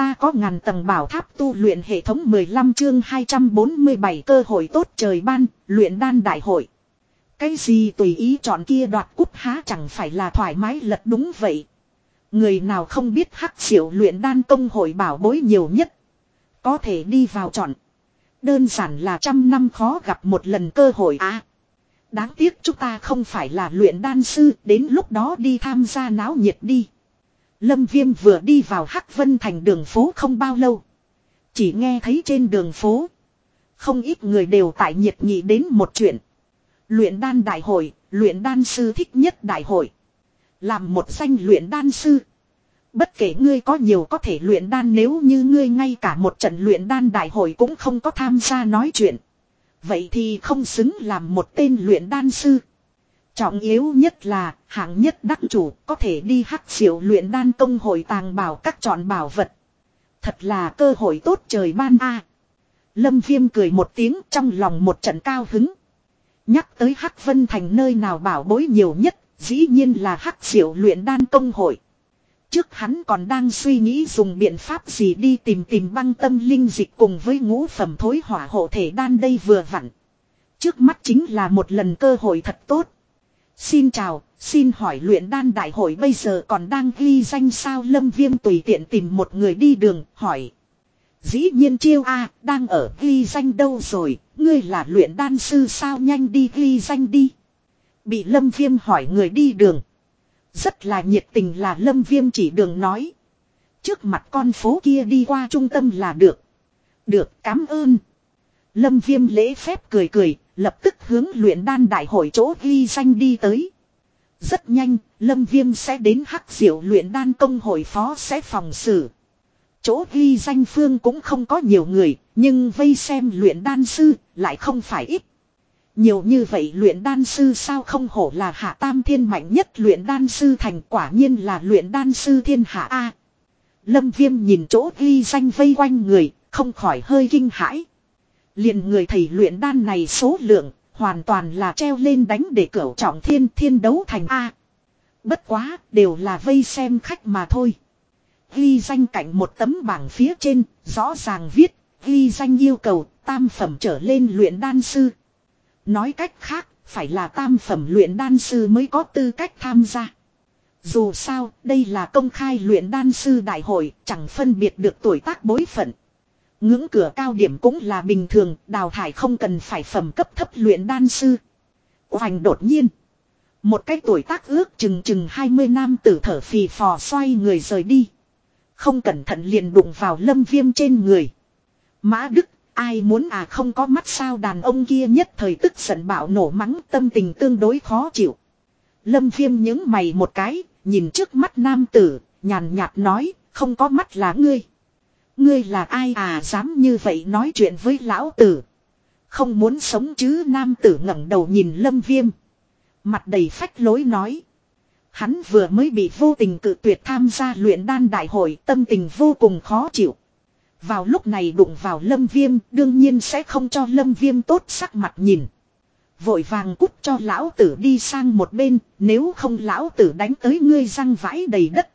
Ta có ngàn tầng bảo tháp tu luyện hệ thống 15 chương 247 cơ hội tốt trời ban, luyện đan đại hội. Cái gì tùy ý chọn kia đoạt cúp há chẳng phải là thoải mái lật đúng vậy. Người nào không biết hắc diệu luyện đan công hội bảo bối nhiều nhất. Có thể đi vào chọn. Đơn giản là trăm năm khó gặp một lần cơ hội à. Đáng tiếc chúng ta không phải là luyện đan sư, đến lúc đó đi tham gia náo nhiệt đi. Lâm Viêm vừa đi vào Hắc Vân thành đường phố không bao lâu. Chỉ nghe thấy trên đường phố. Không ít người đều tại nhiệt nghị đến một chuyện. Luyện đan đại hội, luyện đan sư thích nhất đại hội. Làm một danh luyện đan sư. Bất kể ngươi có nhiều có thể luyện đan nếu như ngươi ngay cả một trận luyện đan đại hội cũng không có tham gia nói chuyện. Vậy thì không xứng làm một tên luyện đan sư. Trọng yếu nhất là hạng nhất đắc chủ có thể đi hắc diệu luyện đan công hội tàng bảo các chọn bảo vật. Thật là cơ hội tốt trời ban a. Lâm Viêm cười một tiếng trong lòng một trận cao hứng. Nhắc tới Hắc Vân Thành nơi nào bảo bối nhiều nhất, dĩ nhiên là Hắc Diệu luyện đan công hội. Trước hắn còn đang suy nghĩ dùng biện pháp gì đi tìm tìm băng tâm linh dịch cùng với ngũ phẩm thối hỏa hộ thể đan đây vừa vặn. Trước mắt chính là một lần cơ hội thật tốt. Xin chào, xin hỏi luyện đan đại hội bây giờ còn đang ghi danh sao lâm viêm tùy tiện tìm một người đi đường, hỏi. Dĩ nhiên chiêu A, đang ở ghi danh đâu rồi, ngươi là luyện đan sư sao nhanh đi ghi danh đi. Bị lâm viêm hỏi người đi đường. Rất là nhiệt tình là lâm viêm chỉ đường nói. Trước mặt con phố kia đi qua trung tâm là được. Được, cảm ơn. Lâm viêm lễ phép cười cười, lập tức hướng luyện đan đại hội chỗ ghi danh đi tới. Rất nhanh, Lâm Viêm sẽ đến hắc diệu luyện đan công hội phó sẽ phòng xử. Chỗ ghi danh phương cũng không có nhiều người, nhưng vây xem luyện đan sư lại không phải ít. Nhiều như vậy luyện đan sư sao không hổ là hạ tam thiên mạnh nhất luyện đan sư thành quả nhiên là luyện đan sư thiên hạ A. Lâm viêm nhìn chỗ ghi danh vây quanh người, không khỏi hơi kinh hãi liền người thầy luyện đan này số lượng, hoàn toàn là treo lên đánh để cửu trọng thiên thiên đấu thành A. Bất quá, đều là vây xem khách mà thôi. Ghi danh cạnh một tấm bảng phía trên, rõ ràng viết, ghi danh yêu cầu, tam phẩm trở lên luyện đan sư. Nói cách khác, phải là tam phẩm luyện đan sư mới có tư cách tham gia. Dù sao, đây là công khai luyện đan sư đại hội, chẳng phân biệt được tuổi tác bối phận. Ngưỡng cửa cao điểm cũng là bình thường, đào thải không cần phải phẩm cấp thấp luyện đan sư. Hoành đột nhiên. Một cái tuổi tác ước chừng chừng 20 năm tử thở phì phò xoay người rời đi. Không cẩn thận liền đụng vào lâm viêm trên người. Mã Đức Ai muốn à không có mắt sao đàn ông kia nhất thời tức giận bạo nổ mắng tâm tình tương đối khó chịu. Lâm viêm những mày một cái, nhìn trước mắt nam tử, nhàn nhạt nói, không có mắt là ngươi. Ngươi là ai à dám như vậy nói chuyện với lão tử. Không muốn sống chứ nam tử ngẩng đầu nhìn lâm viêm. Mặt đầy phách lối nói. Hắn vừa mới bị vô tình cự tuyệt tham gia luyện đan đại hội, tâm tình vô cùng khó chịu. Vào lúc này đụng vào lâm viêm, đương nhiên sẽ không cho lâm viêm tốt sắc mặt nhìn. Vội vàng cút cho lão tử đi sang một bên, nếu không lão tử đánh tới ngươi răng vãi đầy đất.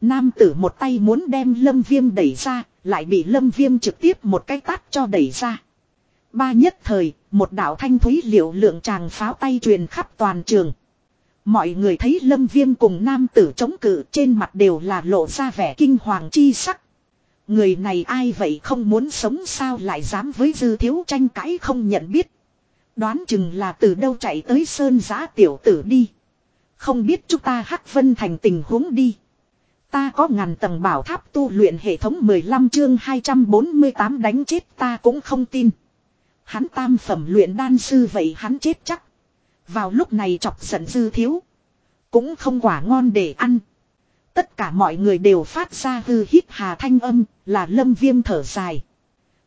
Nam tử một tay muốn đem lâm viêm đẩy ra lại bị lâm viêm trực tiếp một cái tát cho đẩy ra. Ba nhất thời, một đạo thanh thúy liệu lượng chàng pháo tay truyền khắp toàn trường. Mọi người thấy lâm viêm cùng nam tử chống cự trên mặt đều là lộ ra vẻ kinh hoàng chi sắc. Người này ai vậy không muốn sống sao lại dám với dư thiếu tranh cãi không nhận biết. Đoán chừng là từ đâu chạy tới sơn giã tiểu tử đi. Không biết chúng ta hắc vân thành tình huống đi. Ta có ngàn tầng bảo tháp tu luyện hệ thống 15 chương 248 đánh chết ta cũng không tin. Hắn tam phẩm luyện đan sư vậy hắn chết chắc. Vào lúc này chọc giận dư thiếu. Cũng không quả ngon để ăn. Tất cả mọi người đều phát ra hư hít hà thanh âm, là lâm viêm thở dài.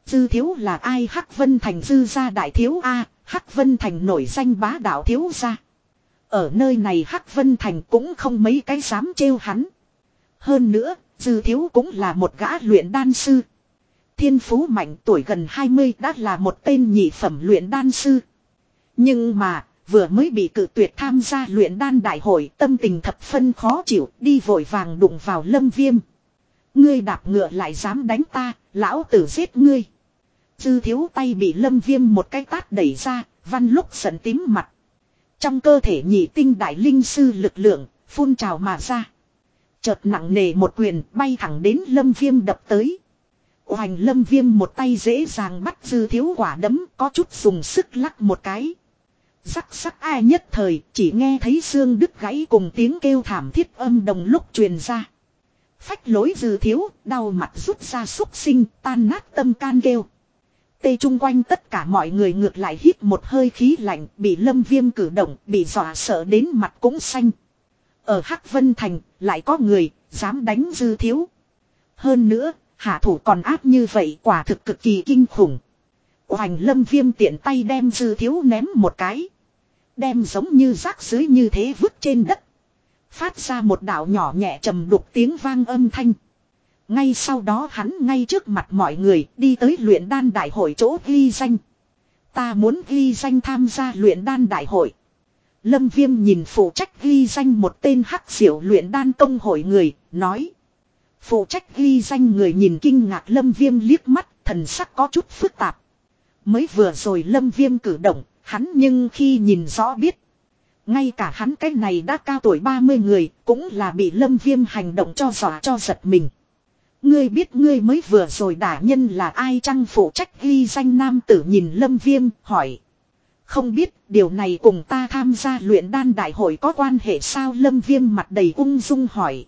Dư thiếu là ai Hắc Vân Thành dư gia đại thiếu A, Hắc Vân Thành nổi danh bá đạo thiếu gia. Ở nơi này Hắc Vân Thành cũng không mấy cái dám trêu hắn. Hơn nữa, dư thiếu cũng là một gã luyện đan sư. Thiên phú mạnh tuổi gần 20 đã là một tên nhị phẩm luyện đan sư. Nhưng mà, vừa mới bị cự tuyệt tham gia luyện đan đại hội tâm tình thập phân khó chịu đi vội vàng đụng vào lâm viêm. Ngươi đạp ngựa lại dám đánh ta, lão tử giết ngươi. Dư thiếu tay bị lâm viêm một cái tát đẩy ra, văn lúc giận tím mặt. Trong cơ thể nhị tinh đại linh sư lực lượng, phun trào mà ra. Chợt nặng nề một quyền bay thẳng đến lâm viêm đập tới. Hoành lâm viêm một tay dễ dàng bắt dư thiếu quả đấm có chút dùng sức lắc một cái. Rắc sắc ai nhất thời chỉ nghe thấy xương đứt gãy cùng tiếng kêu thảm thiết âm đồng lúc truyền ra. Phách lối dư thiếu, đau mặt rút ra xúc sinh, tan nát tâm can kêu. Tê chung quanh tất cả mọi người ngược lại hít một hơi khí lạnh, bị lâm viêm cử động, bị dọa sợ đến mặt cũng xanh. Ở Hắc Vân Thành, lại có người, dám đánh dư thiếu. Hơn nữa, hạ thủ còn áp như vậy quả thực cực kỳ kinh khủng. Hoành lâm viêm tiện tay đem dư thiếu ném một cái. Đem giống như rác dưới như thế vứt trên đất. Phát ra một đạo nhỏ nhẹ trầm đục tiếng vang âm thanh. Ngay sau đó hắn ngay trước mặt mọi người đi tới luyện đan đại hội chỗ ghi danh. Ta muốn ghi danh tham gia luyện đan đại hội. Lâm Viêm nhìn phụ trách ghi danh một tên hắc diệu luyện đan công hội người, nói. Phụ trách ghi danh người nhìn kinh ngạc Lâm Viêm liếc mắt, thần sắc có chút phức tạp. Mới vừa rồi Lâm Viêm cử động, hắn nhưng khi nhìn rõ biết. Ngay cả hắn cái này đã cao tuổi 30 người, cũng là bị Lâm Viêm hành động cho dọa cho giật mình. Ngươi biết ngươi mới vừa rồi đả nhân là ai chăng phụ trách ghi danh nam tử nhìn Lâm Viêm, hỏi. Không biết điều này cùng ta tham gia luyện đan đại hội có quan hệ sao Lâm Viêm mặt đầy ung dung hỏi.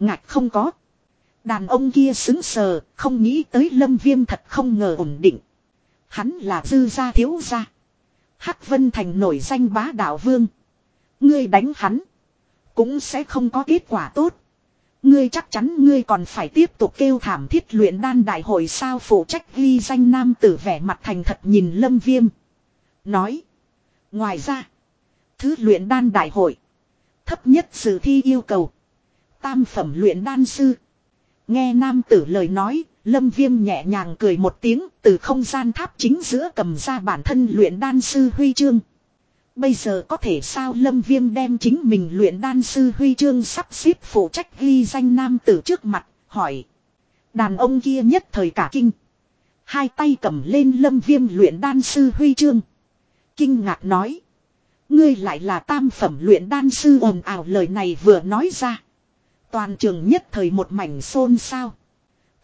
Ngạch không có. Đàn ông kia xứng sờ, không nghĩ tới Lâm Viêm thật không ngờ ổn định. Hắn là dư gia thiếu gia. Hắc Vân Thành nổi danh bá đạo vương. Ngươi đánh hắn. Cũng sẽ không có kết quả tốt. Ngươi chắc chắn ngươi còn phải tiếp tục kêu thảm thiết luyện đan đại hội sao phụ trách ghi danh nam tử vẻ mặt thành thật nhìn lâm viêm. Nói. Ngoài ra. Thứ luyện đan đại hội. Thấp nhất sự thi yêu cầu. Tam phẩm luyện đan sư. Nghe nam tử lời nói. Lâm viêm nhẹ nhàng cười một tiếng. Từ không gian tháp chính giữa cầm ra bản thân luyện đan sư huy chương. Bây giờ có thể sao Lâm Viêm đem chính mình luyện đan sư huy chương sắp xếp phụ trách ghi danh nam tử trước mặt, hỏi. Đàn ông kia nhất thời cả kinh. Hai tay cầm lên Lâm Viêm luyện đan sư huy chương. Kinh ngạc nói. Ngươi lại là tam phẩm luyện đan sư ồn ào lời này vừa nói ra. Toàn trường nhất thời một mảnh xôn xao.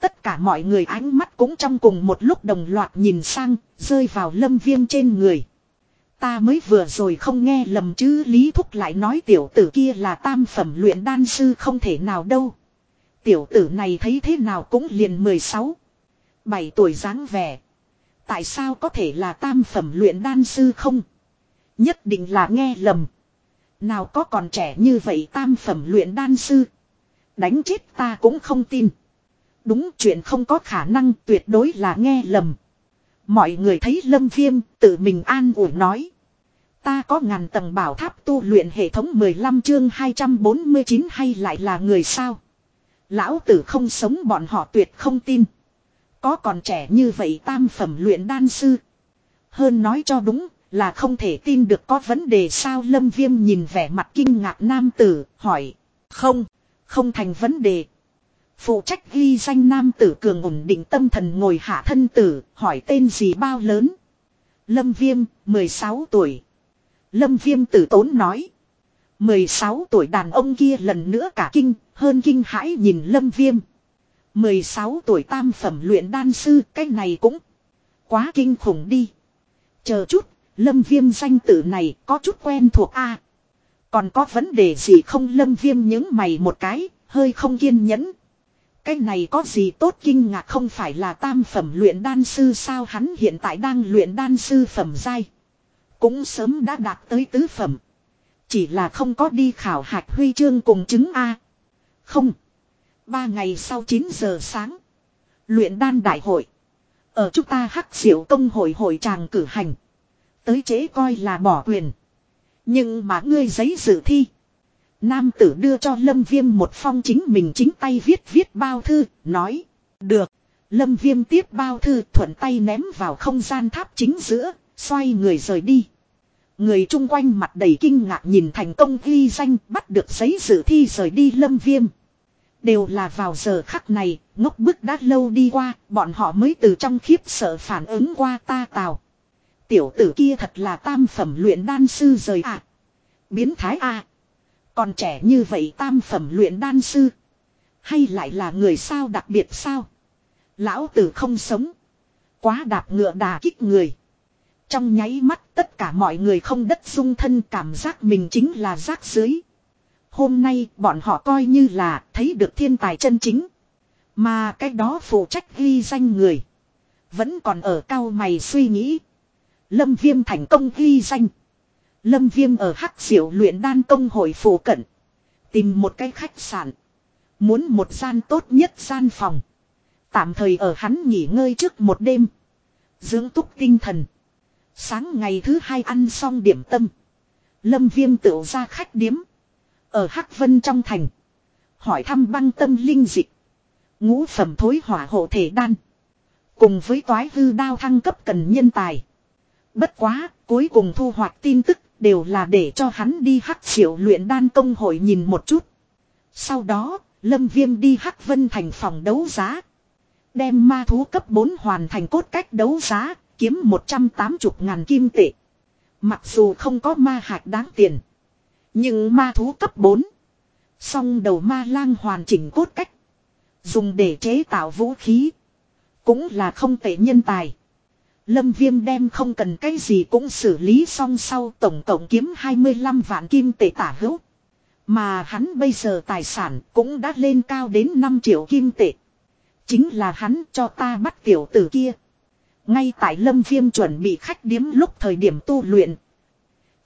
Tất cả mọi người ánh mắt cũng trong cùng một lúc đồng loạt nhìn sang, rơi vào lâm viêm trên người. Ta mới vừa rồi không nghe lầm chứ Lý Thúc lại nói tiểu tử kia là tam phẩm luyện đan sư không thể nào đâu. Tiểu tử này thấy thế nào cũng liền 16. 7 tuổi dáng vẻ. Tại sao có thể là tam phẩm luyện đan sư không? Nhất định là nghe lầm. Nào có còn trẻ như vậy tam phẩm luyện đan sư. Đánh chết ta cũng không tin. Đúng chuyện không có khả năng tuyệt đối là nghe lầm. Mọi người thấy lâm viêm tự mình an ủi nói. Ta có ngàn tầng bảo tháp tu luyện hệ thống 15 chương 249 hay lại là người sao? Lão tử không sống bọn họ tuyệt không tin. Có còn trẻ như vậy tam phẩm luyện đan sư. Hơn nói cho đúng là không thể tin được có vấn đề sao lâm viêm nhìn vẻ mặt kinh ngạc nam tử hỏi. Không, không thành vấn đề. Phụ trách ghi danh nam tử cường ổn định tâm thần ngồi hạ thân tử hỏi tên gì bao lớn. Lâm viêm, 16 tuổi. Lâm viêm tử tốn nói. 16 tuổi đàn ông kia lần nữa cả kinh, hơn kinh hãi nhìn lâm viêm. 16 tuổi tam phẩm luyện đan sư, cái này cũng quá kinh khủng đi. Chờ chút, lâm viêm danh tử này có chút quen thuộc a Còn có vấn đề gì không lâm viêm những mày một cái, hơi không kiên nhẫn. Cái này có gì tốt kinh ngạc không phải là tam phẩm luyện đan sư sao hắn hiện tại đang luyện đan sư phẩm giai. Cũng sớm đã đạt tới tứ phẩm. Chỉ là không có đi khảo hạch huy chương cùng chứng A. Không. Ba ngày sau 9 giờ sáng. Luyện đan đại hội. Ở chúng ta hắc diệu công hội hội tràng cử hành. Tới chế coi là bỏ quyền. Nhưng mà ngươi giấy dự thi. Nam tử đưa cho Lâm Viêm một phong chính mình chính tay viết viết bao thư, nói. Được. Lâm Viêm tiếp bao thư thuận tay ném vào không gian tháp chính giữa, xoay người rời đi. Người chung quanh mặt đầy kinh ngạc nhìn thành công ghi danh bắt được giấy dự thi rời đi lâm viêm. Đều là vào giờ khắc này, ngốc bức đã lâu đi qua, bọn họ mới từ trong khiếp sợ phản ứng qua ta tào. Tiểu tử kia thật là tam phẩm luyện đan sư rời ạ. Biến thái a Còn trẻ như vậy tam phẩm luyện đan sư. Hay lại là người sao đặc biệt sao? Lão tử không sống. Quá đạp ngựa đà kích người. Trong nháy mắt tất cả mọi người không đất dung thân cảm giác mình chính là rác dưới. Hôm nay, bọn họ coi như là thấy được thiên tài chân chính. Mà cái đó phụ trách ghi danh người. Vẫn còn ở cao mày suy nghĩ. Lâm Viêm thành công ghi danh. Lâm Viêm ở Hắc Diệu luyện đan công hội phủ cận. Tìm một cái khách sạn. Muốn một gian tốt nhất gian phòng. Tạm thời ở hắn nghỉ ngơi trước một đêm. Dưỡng túc tinh thần. Sáng ngày thứ hai ăn xong điểm tâm. Lâm Viêm tự ra khách điếm. Ở Hắc Vân trong thành. Hỏi thăm băng tâm linh dịch. Ngũ phẩm thối hỏa hộ thể đan. Cùng với toái hư đao thăng cấp cần nhân tài. Bất quá, cuối cùng thu hoạch tin tức đều là để cho hắn đi hắc triệu luyện đan công hội nhìn một chút. Sau đó, Lâm Viêm đi hắc vân thành phòng đấu giá. Đem ma thú cấp 4 hoàn thành cốt cách đấu giá, kiếm 180 ngàn kim tệ. Mặc dù không có ma hạt đáng tiền. Nhưng ma thú cấp 4. Song đầu ma lang hoàn chỉnh cốt cách. Dùng để chế tạo vũ khí. Cũng là không tệ nhân tài. Lâm Viêm đem không cần cái gì cũng xử lý xong sau tổng cộng kiếm 25 vạn kim tệ tả hữu. Mà hắn bây giờ tài sản cũng đã lên cao đến 5 triệu kim tệ. Chính là hắn cho ta bắt tiểu tử kia. Ngay tại Lâm Viêm chuẩn bị khách điếm lúc thời điểm tu luyện.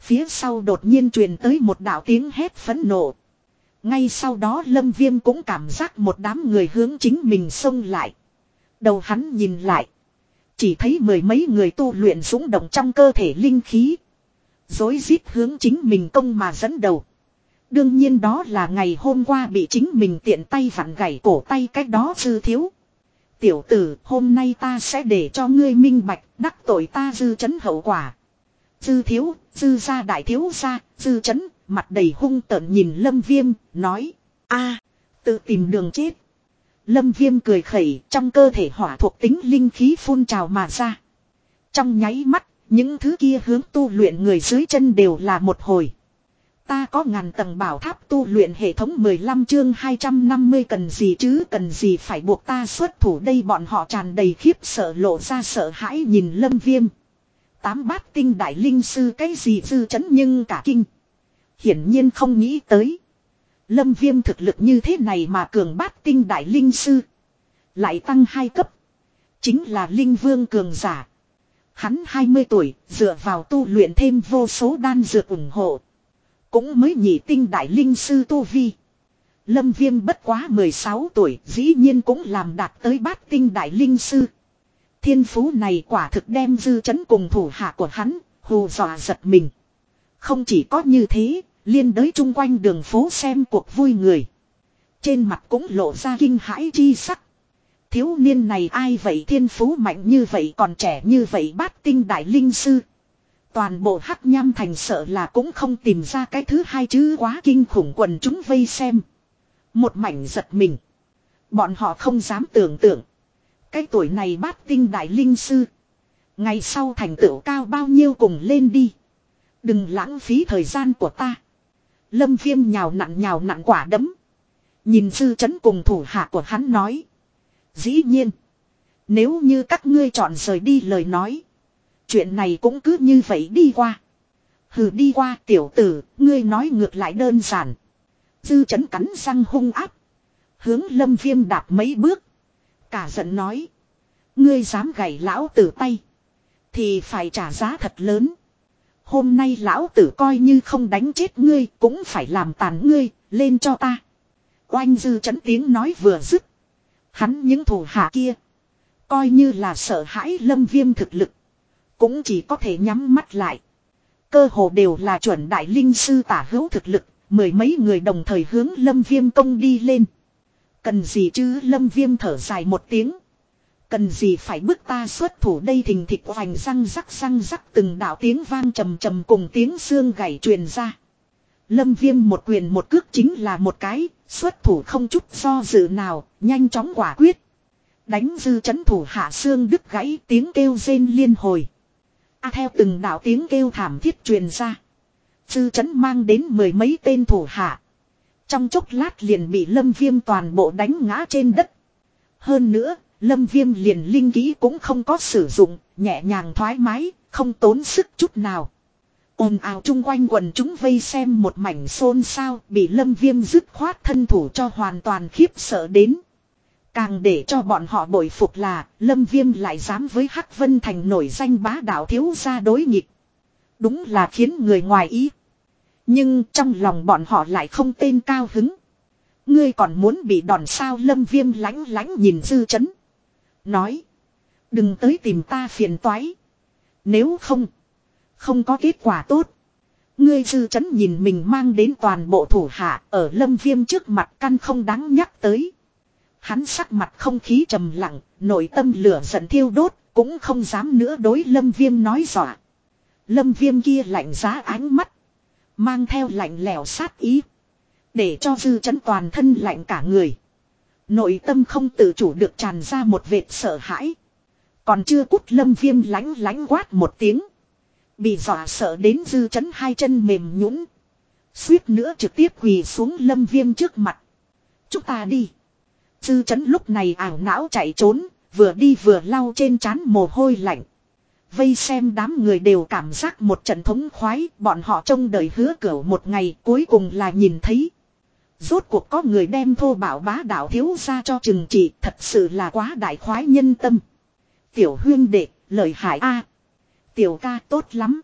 Phía sau đột nhiên truyền tới một đạo tiếng hét phẫn nộ. Ngay sau đó Lâm Viêm cũng cảm giác một đám người hướng chính mình xông lại. Đầu hắn nhìn lại. Chỉ thấy mười mấy người tu luyện dũng động trong cơ thể linh khí. Dối rít hướng chính mình công mà dẫn đầu. Đương nhiên đó là ngày hôm qua bị chính mình tiện tay vặn gãy cổ tay cách đó dư thiếu. Tiểu tử, hôm nay ta sẽ để cho ngươi minh bạch, đắc tội ta dư chấn hậu quả. Dư thiếu, dư ra đại thiếu gia dư chấn, mặt đầy hung tợn nhìn lâm viêm, nói. a tự tìm đường chết. Lâm viêm cười khẩy trong cơ thể hỏa thuộc tính linh khí phun trào mà ra. Trong nháy mắt, những thứ kia hướng tu luyện người dưới chân đều là một hồi. Ta có ngàn tầng bảo tháp tu luyện hệ thống 15 chương 250 cần gì chứ cần gì phải buộc ta xuất thủ đây bọn họ tràn đầy khiếp sợ lộ ra sợ hãi nhìn lâm viêm. Tám bát tinh đại linh sư cái gì dư chấn nhưng cả kinh. Hiển nhiên không nghĩ tới. Lâm viêm thực lực như thế này mà cường bát tinh đại linh sư. Lại tăng hai cấp. Chính là linh vương cường giả. Hắn 20 tuổi, dựa vào tu luyện thêm vô số đan dược ủng hộ. Cũng mới nhị tinh đại linh sư tu vi. Lâm viêm bất quá 16 tuổi, dĩ nhiên cũng làm đạt tới bát tinh đại linh sư. Thiên phú này quả thực đem dư chấn cùng thủ hạ của hắn, hù dọa giật mình. Không chỉ có như thế, liên đới chung quanh đường phố xem cuộc vui người. Trên mặt cũng lộ ra kinh hãi chi sắc. Thiếu niên này ai vậy thiên phú mạnh như vậy còn trẻ như vậy bát tinh đại linh sư. Toàn bộ hắc nham thành sợ là cũng không tìm ra cái thứ hai chứ quá kinh khủng quần chúng vây xem. Một mảnh giật mình. Bọn họ không dám tưởng tượng. Cái tuổi này bát tinh đại linh sư. Ngày sau thành tựu cao bao nhiêu cùng lên đi. Đừng lãng phí thời gian của ta. Lâm viêm nhào nặn nhào nặn quả đấm. Nhìn sư chấn cùng thủ hạ của hắn nói. Dĩ nhiên. Nếu như các ngươi chọn rời đi lời nói. Chuyện này cũng cứ như vậy đi qua. Hừ đi qua tiểu tử, ngươi nói ngược lại đơn giản. Dư chấn cắn răng hung áp. Hướng lâm viêm đạp mấy bước. Cả giận nói. Ngươi dám gảy lão tử tay. Thì phải trả giá thật lớn. Hôm nay lão tử coi như không đánh chết ngươi cũng phải làm tàn ngươi, lên cho ta. Oanh dư chấn tiếng nói vừa dứt. Hắn những thủ hạ kia. Coi như là sợ hãi lâm viêm thực lực. Cũng chỉ có thể nhắm mắt lại. Cơ hồ đều là chuẩn đại linh sư tả hữu thực lực. Mười mấy người đồng thời hướng lâm viêm công đi lên. Cần gì chứ lâm viêm thở dài một tiếng. Cần gì phải bước ta xuất thủ đây thình thịch hoành răng rắc răng rắc từng đạo tiếng vang trầm trầm cùng tiếng xương gãy truyền ra. Lâm viêm một quyền một cước chính là một cái, xuất thủ không chút do dự nào, nhanh chóng quả quyết. Đánh dư chấn thủ hạ xương đứt gãy tiếng kêu rên liên hồi. A theo từng đạo tiếng kêu thảm thiết truyền ra. Dư chấn mang đến mười mấy tên thủ hạ. Trong chốc lát liền bị lâm viêm toàn bộ đánh ngã trên đất. Hơn nữa, lâm viêm liền linh ký cũng không có sử dụng, nhẹ nhàng thoải mái, không tốn sức chút nào. ồn ào chung quanh quần chúng vây xem một mảnh xôn xao bị lâm viêm dứt khoát thân thủ cho hoàn toàn khiếp sợ đến. Càng để cho bọn họ bội phục là lâm viêm lại dám với Hắc Vân Thành nổi danh bá đạo thiếu gia đối nghịch. Đúng là khiến người ngoài ý. Nhưng trong lòng bọn họ lại không tên cao hứng. Ngươi còn muốn bị đòn sao lâm viêm lánh lánh nhìn dư chấn. Nói. Đừng tới tìm ta phiền toái. Nếu không. Không có kết quả tốt. Ngươi dư chấn nhìn mình mang đến toàn bộ thủ hạ ở lâm viêm trước mặt căn không đáng nhắc tới. Hắn sắc mặt không khí trầm lặng, nội tâm lửa giận thiêu đốt, cũng không dám nữa đối lâm viêm nói dọa. Lâm viêm kia lạnh giá ánh mắt. Mang theo lạnh lẽo sát ý. Để cho dư chấn toàn thân lạnh cả người. Nội tâm không tự chủ được tràn ra một vệt sợ hãi. Còn chưa cút lâm viêm lánh lánh quát một tiếng. Bị dọa sợ đến dư chấn hai chân mềm nhũn Suýt nữa trực tiếp quỳ xuống lâm viêm trước mặt. Chúng ta đi. Dư chấn lúc này ảo não chạy trốn, vừa đi vừa lau trên trán mồ hôi lạnh. Vây xem đám người đều cảm giác một trận thống khoái, bọn họ trông đợi hứa cửu một ngày cuối cùng là nhìn thấy. Rốt cuộc có người đem thô bảo bá đạo thiếu ra cho trừng trị thật sự là quá đại khoái nhân tâm. Tiểu huyên đệ, lời hại a Tiểu ca tốt lắm.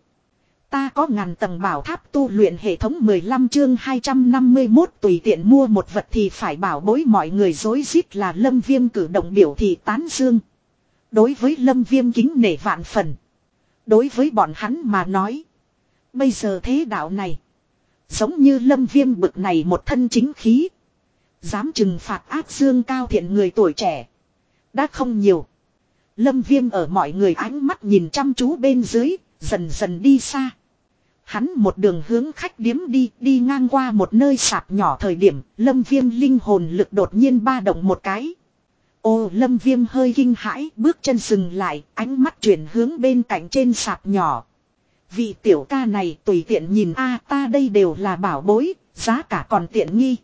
Ta có ngàn tầng bảo tháp tu luyện hệ thống 15 chương 251 tùy tiện mua một vật thì phải bảo bối mọi người dối rít là lâm viêm cử động biểu thị tán dương. Đối với lâm viêm kính nể vạn phần. Đối với bọn hắn mà nói. Bây giờ thế đạo này. Giống như lâm viêm bực này một thân chính khí. Dám trừng phạt ác dương cao thiện người tuổi trẻ. Đã không nhiều. Lâm viêm ở mọi người ánh mắt nhìn chăm chú bên dưới, dần dần đi xa. Hắn một đường hướng khách điếm đi, đi ngang qua một nơi sạp nhỏ thời điểm, lâm viêm linh hồn lực đột nhiên ba động một cái. Ô lâm viêm hơi kinh hãi, bước chân dừng lại, ánh mắt chuyển hướng bên cạnh trên sạp nhỏ. Vị tiểu ca này tùy tiện nhìn a ta đây đều là bảo bối, giá cả còn tiện nghi.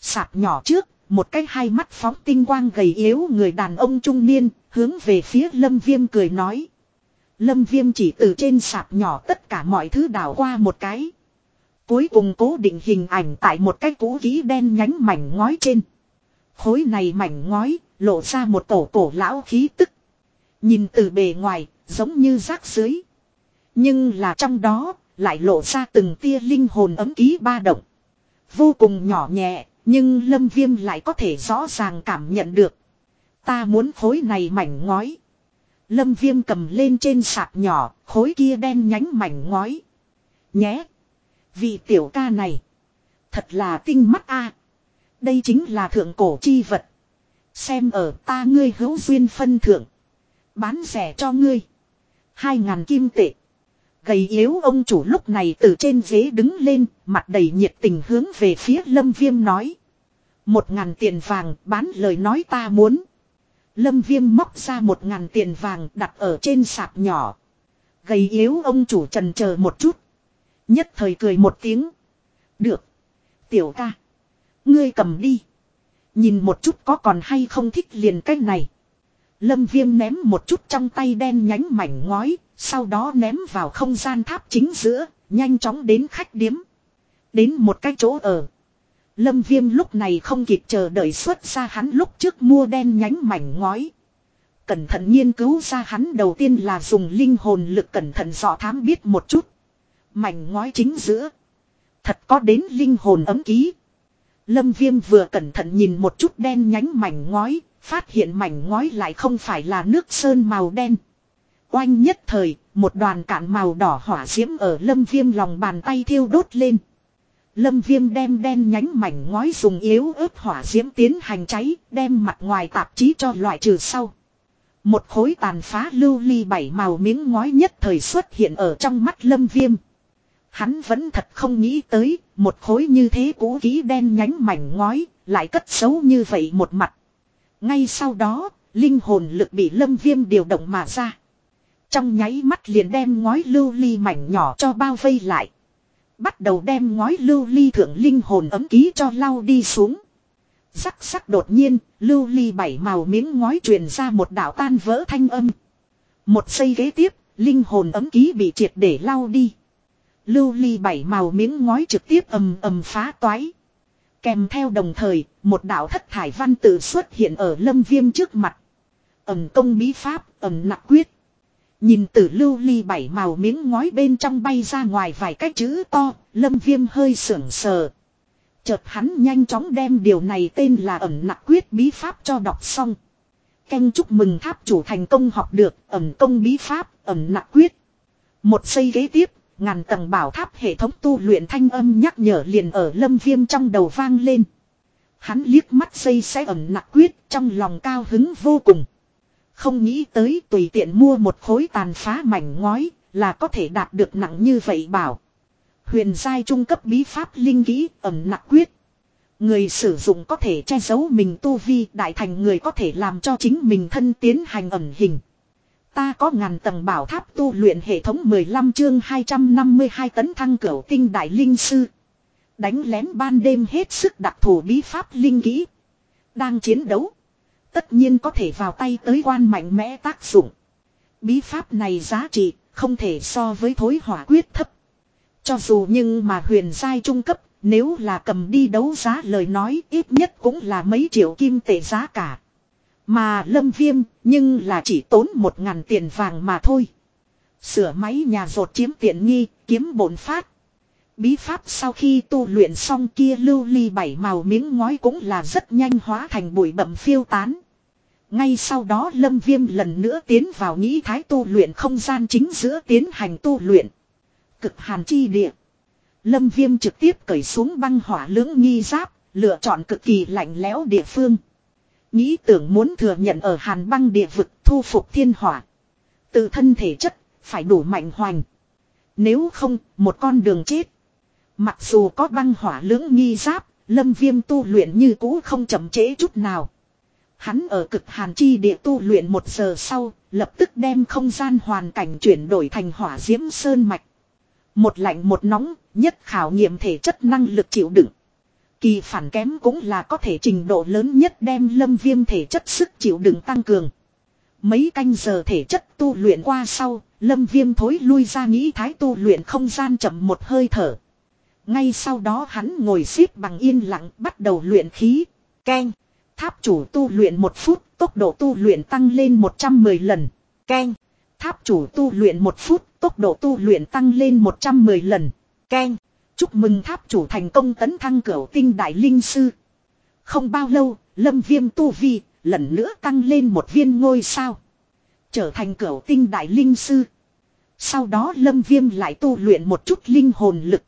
Sạp nhỏ trước, một cái hai mắt phóng tinh quang gầy yếu người đàn ông trung niên, hướng về phía lâm viêm cười nói. Lâm viêm chỉ từ trên sạp nhỏ tất cả mọi thứ đảo qua một cái. Cuối cùng cố định hình ảnh tại một cái cũ ký đen nhánh mảnh ngói trên. Khối này mảnh ngói, lộ ra một tổ cổ lão khí tức. Nhìn từ bề ngoài, giống như rác dưới. Nhưng là trong đó, lại lộ ra từng tia linh hồn ấm ký ba động. Vô cùng nhỏ nhẹ, nhưng lâm viêm lại có thể rõ ràng cảm nhận được. Ta muốn khối này mảnh ngói. Lâm viêm cầm lên trên sạp nhỏ, khối kia đen nhánh mảnh ngói. Nhé. Vị tiểu ca này. Thật là tinh mắt a Đây chính là thượng cổ chi vật. Xem ở ta ngươi hữu duyên phân thượng. Bán rẻ cho ngươi. Hai ngàn kim tệ. Gầy yếu ông chủ lúc này từ trên ghế đứng lên, mặt đầy nhiệt tình hướng về phía lâm viêm nói. Một ngàn tiền vàng bán lời nói ta muốn. Lâm viêm móc ra một ngàn tiền vàng đặt ở trên sạp nhỏ. Gầy yếu ông chủ trần chờ một chút. Nhất thời cười một tiếng. Được. Tiểu ca. Ngươi cầm đi. Nhìn một chút có còn hay không thích liền cách này. Lâm viêm ném một chút trong tay đen nhánh mảnh ngói. Sau đó ném vào không gian tháp chính giữa. Nhanh chóng đến khách điếm. Đến một cái chỗ ở. Lâm viêm lúc này không kịp chờ đợi xuất ra hắn lúc trước mua đen nhánh mảnh ngói. Cẩn thận nghiên cứu ra hắn đầu tiên là dùng linh hồn lực cẩn thận dò thám biết một chút. Mảnh ngói chính giữa. Thật có đến linh hồn ấm ký. Lâm viêm vừa cẩn thận nhìn một chút đen nhánh mảnh ngói. Phát hiện mảnh ngói lại không phải là nước sơn màu đen. Oanh nhất thời, một đoàn cạn màu đỏ hỏa diễm ở lâm viêm lòng bàn tay thiêu đốt lên. Lâm viêm đem đen nhánh mảnh ngói dùng yếu ớt hỏa diễm tiến hành cháy, đem mặt ngoài tạp chí cho loại trừ sau. Một khối tàn phá lưu ly bảy màu miếng ngói nhất thời xuất hiện ở trong mắt lâm viêm. Hắn vẫn thật không nghĩ tới, một khối như thế cũ kỹ đen nhánh mảnh ngói, lại cất xấu như vậy một mặt. Ngay sau đó, linh hồn lực bị lâm viêm điều động mà ra. Trong nháy mắt liền đem ngói lưu ly mảnh nhỏ cho bao vây lại. Bắt đầu đem ngói lưu ly thượng linh hồn ấm ký cho lau đi xuống. Sắc sắc đột nhiên, lưu ly bảy màu miếng ngói truyền ra một đạo tan vỡ thanh âm. Một giây ghế tiếp, linh hồn ấm ký bị triệt để lau đi. Lưu ly bảy màu miếng ngói trực tiếp ầm ầm phá toái. Kèm theo đồng thời, một đạo thất thải văn tự xuất hiện ở lâm viêm trước mặt. Ẩm công bí pháp, ẩm nặc quyết. Nhìn từ lưu ly bảy màu miếng ngói bên trong bay ra ngoài vài cái chữ to, lâm viêm hơi sưởng sờ. Chợt hắn nhanh chóng đem điều này tên là ẩm nặc quyết bí pháp cho đọc xong. Canh chúc mừng tháp chủ thành công học được ẩm công bí pháp, ẩm nặc quyết. Một giây ghế tiếp, ngàn tầng bảo tháp hệ thống tu luyện thanh âm nhắc nhở liền ở lâm viêm trong đầu vang lên. Hắn liếc mắt xây sẽ ẩm nặng quyết, trong lòng cao hứng vô cùng. Không nghĩ tới tùy tiện mua một khối tàn phá mảnh ngói là có thể đạt được nặng như vậy bảo. Huyền giai trung cấp bí pháp linh kỹ ẩm nặng quyết. Người sử dụng có thể che giấu mình tu vi, đại thành người có thể làm cho chính mình thân tiến hành ẩn hình. Ta có ngàn tầng bảo tháp tu luyện hệ thống 15 chương 252 tấn thăng cửu tinh đại linh sư. Đánh lén ban đêm hết sức đặc thù bí pháp linh kỹ. Đang chiến đấu. Tất nhiên có thể vào tay tới quan mạnh mẽ tác dụng. Bí pháp này giá trị không thể so với thối hỏa quyết thấp. Cho dù nhưng mà huyền giai trung cấp, nếu là cầm đi đấu giá lời nói, ít nhất cũng là mấy triệu kim tệ giá cả. Mà lâm viêm nhưng là chỉ tốn một ngàn tiền vàng mà thôi. Sửa máy nhà rột chiếm tiện nghi, kiếm bổn phát. Bí pháp sau khi tu luyện xong kia lưu ly bảy màu miếng ngói cũng là rất nhanh hóa thành bụi bậm phiêu tán. Ngay sau đó lâm viêm lần nữa tiến vào nghĩ thái tu luyện không gian chính giữa tiến hành tu luyện. Cực hàn chi địa. Lâm viêm trực tiếp cởi xuống băng hỏa lưỡng nghi giáp, lựa chọn cực kỳ lạnh lẽo địa phương. Nghĩ tưởng muốn thừa nhận ở hàn băng địa vực thu phục thiên hỏa. Từ thân thể chất, phải đủ mạnh hoành. Nếu không, một con đường chết. Mặc dù có băng hỏa lưỡng nghi giáp, lâm viêm tu luyện như cũ không chậm chế chút nào. Hắn ở cực hàn chi địa tu luyện một giờ sau, lập tức đem không gian hoàn cảnh chuyển đổi thành hỏa diễm sơn mạch. Một lạnh một nóng, nhất khảo nghiệm thể chất năng lực chịu đựng. Kỳ phản kém cũng là có thể trình độ lớn nhất đem lâm viêm thể chất sức chịu đựng tăng cường. Mấy canh giờ thể chất tu luyện qua sau, lâm viêm thối lui ra nghĩ thái tu luyện không gian chậm một hơi thở. Ngay sau đó hắn ngồi xếp bằng yên lặng bắt đầu luyện khí. Keng. Tháp chủ tu luyện một phút, tốc độ tu luyện tăng lên 110 lần. Keng. Tháp chủ tu luyện một phút, tốc độ tu luyện tăng lên 110 lần. Keng. Chúc mừng tháp chủ thành công tấn thăng cửu tinh đại linh sư. Không bao lâu, lâm viêm tu vi, lần nữa tăng lên một viên ngôi sao. Trở thành cửu tinh đại linh sư. Sau đó lâm viêm lại tu luyện một chút linh hồn lực.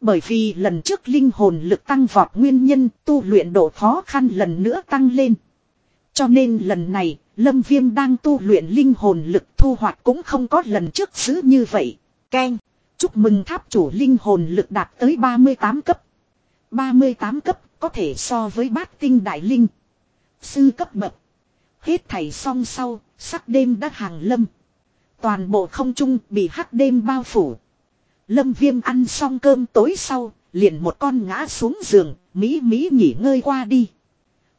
Bởi vì lần trước linh hồn lực tăng vọt nguyên nhân tu luyện độ khó khăn lần nữa tăng lên. Cho nên lần này, Lâm Viêm đang tu luyện linh hồn lực thu hoạch cũng không có lần trước giữ như vậy. Ken, chúc mừng tháp chủ linh hồn lực đạt tới 38 cấp. 38 cấp có thể so với bát tinh đại linh. Sư cấp bậc. Hết thảy song sau, sắc đêm đã hàng lâm. Toàn bộ không trung bị hắc đêm bao phủ. Lâm viêm ăn xong cơm tối sau, liền một con ngã xuống giường, Mỹ Mỹ nghỉ ngơi qua đi.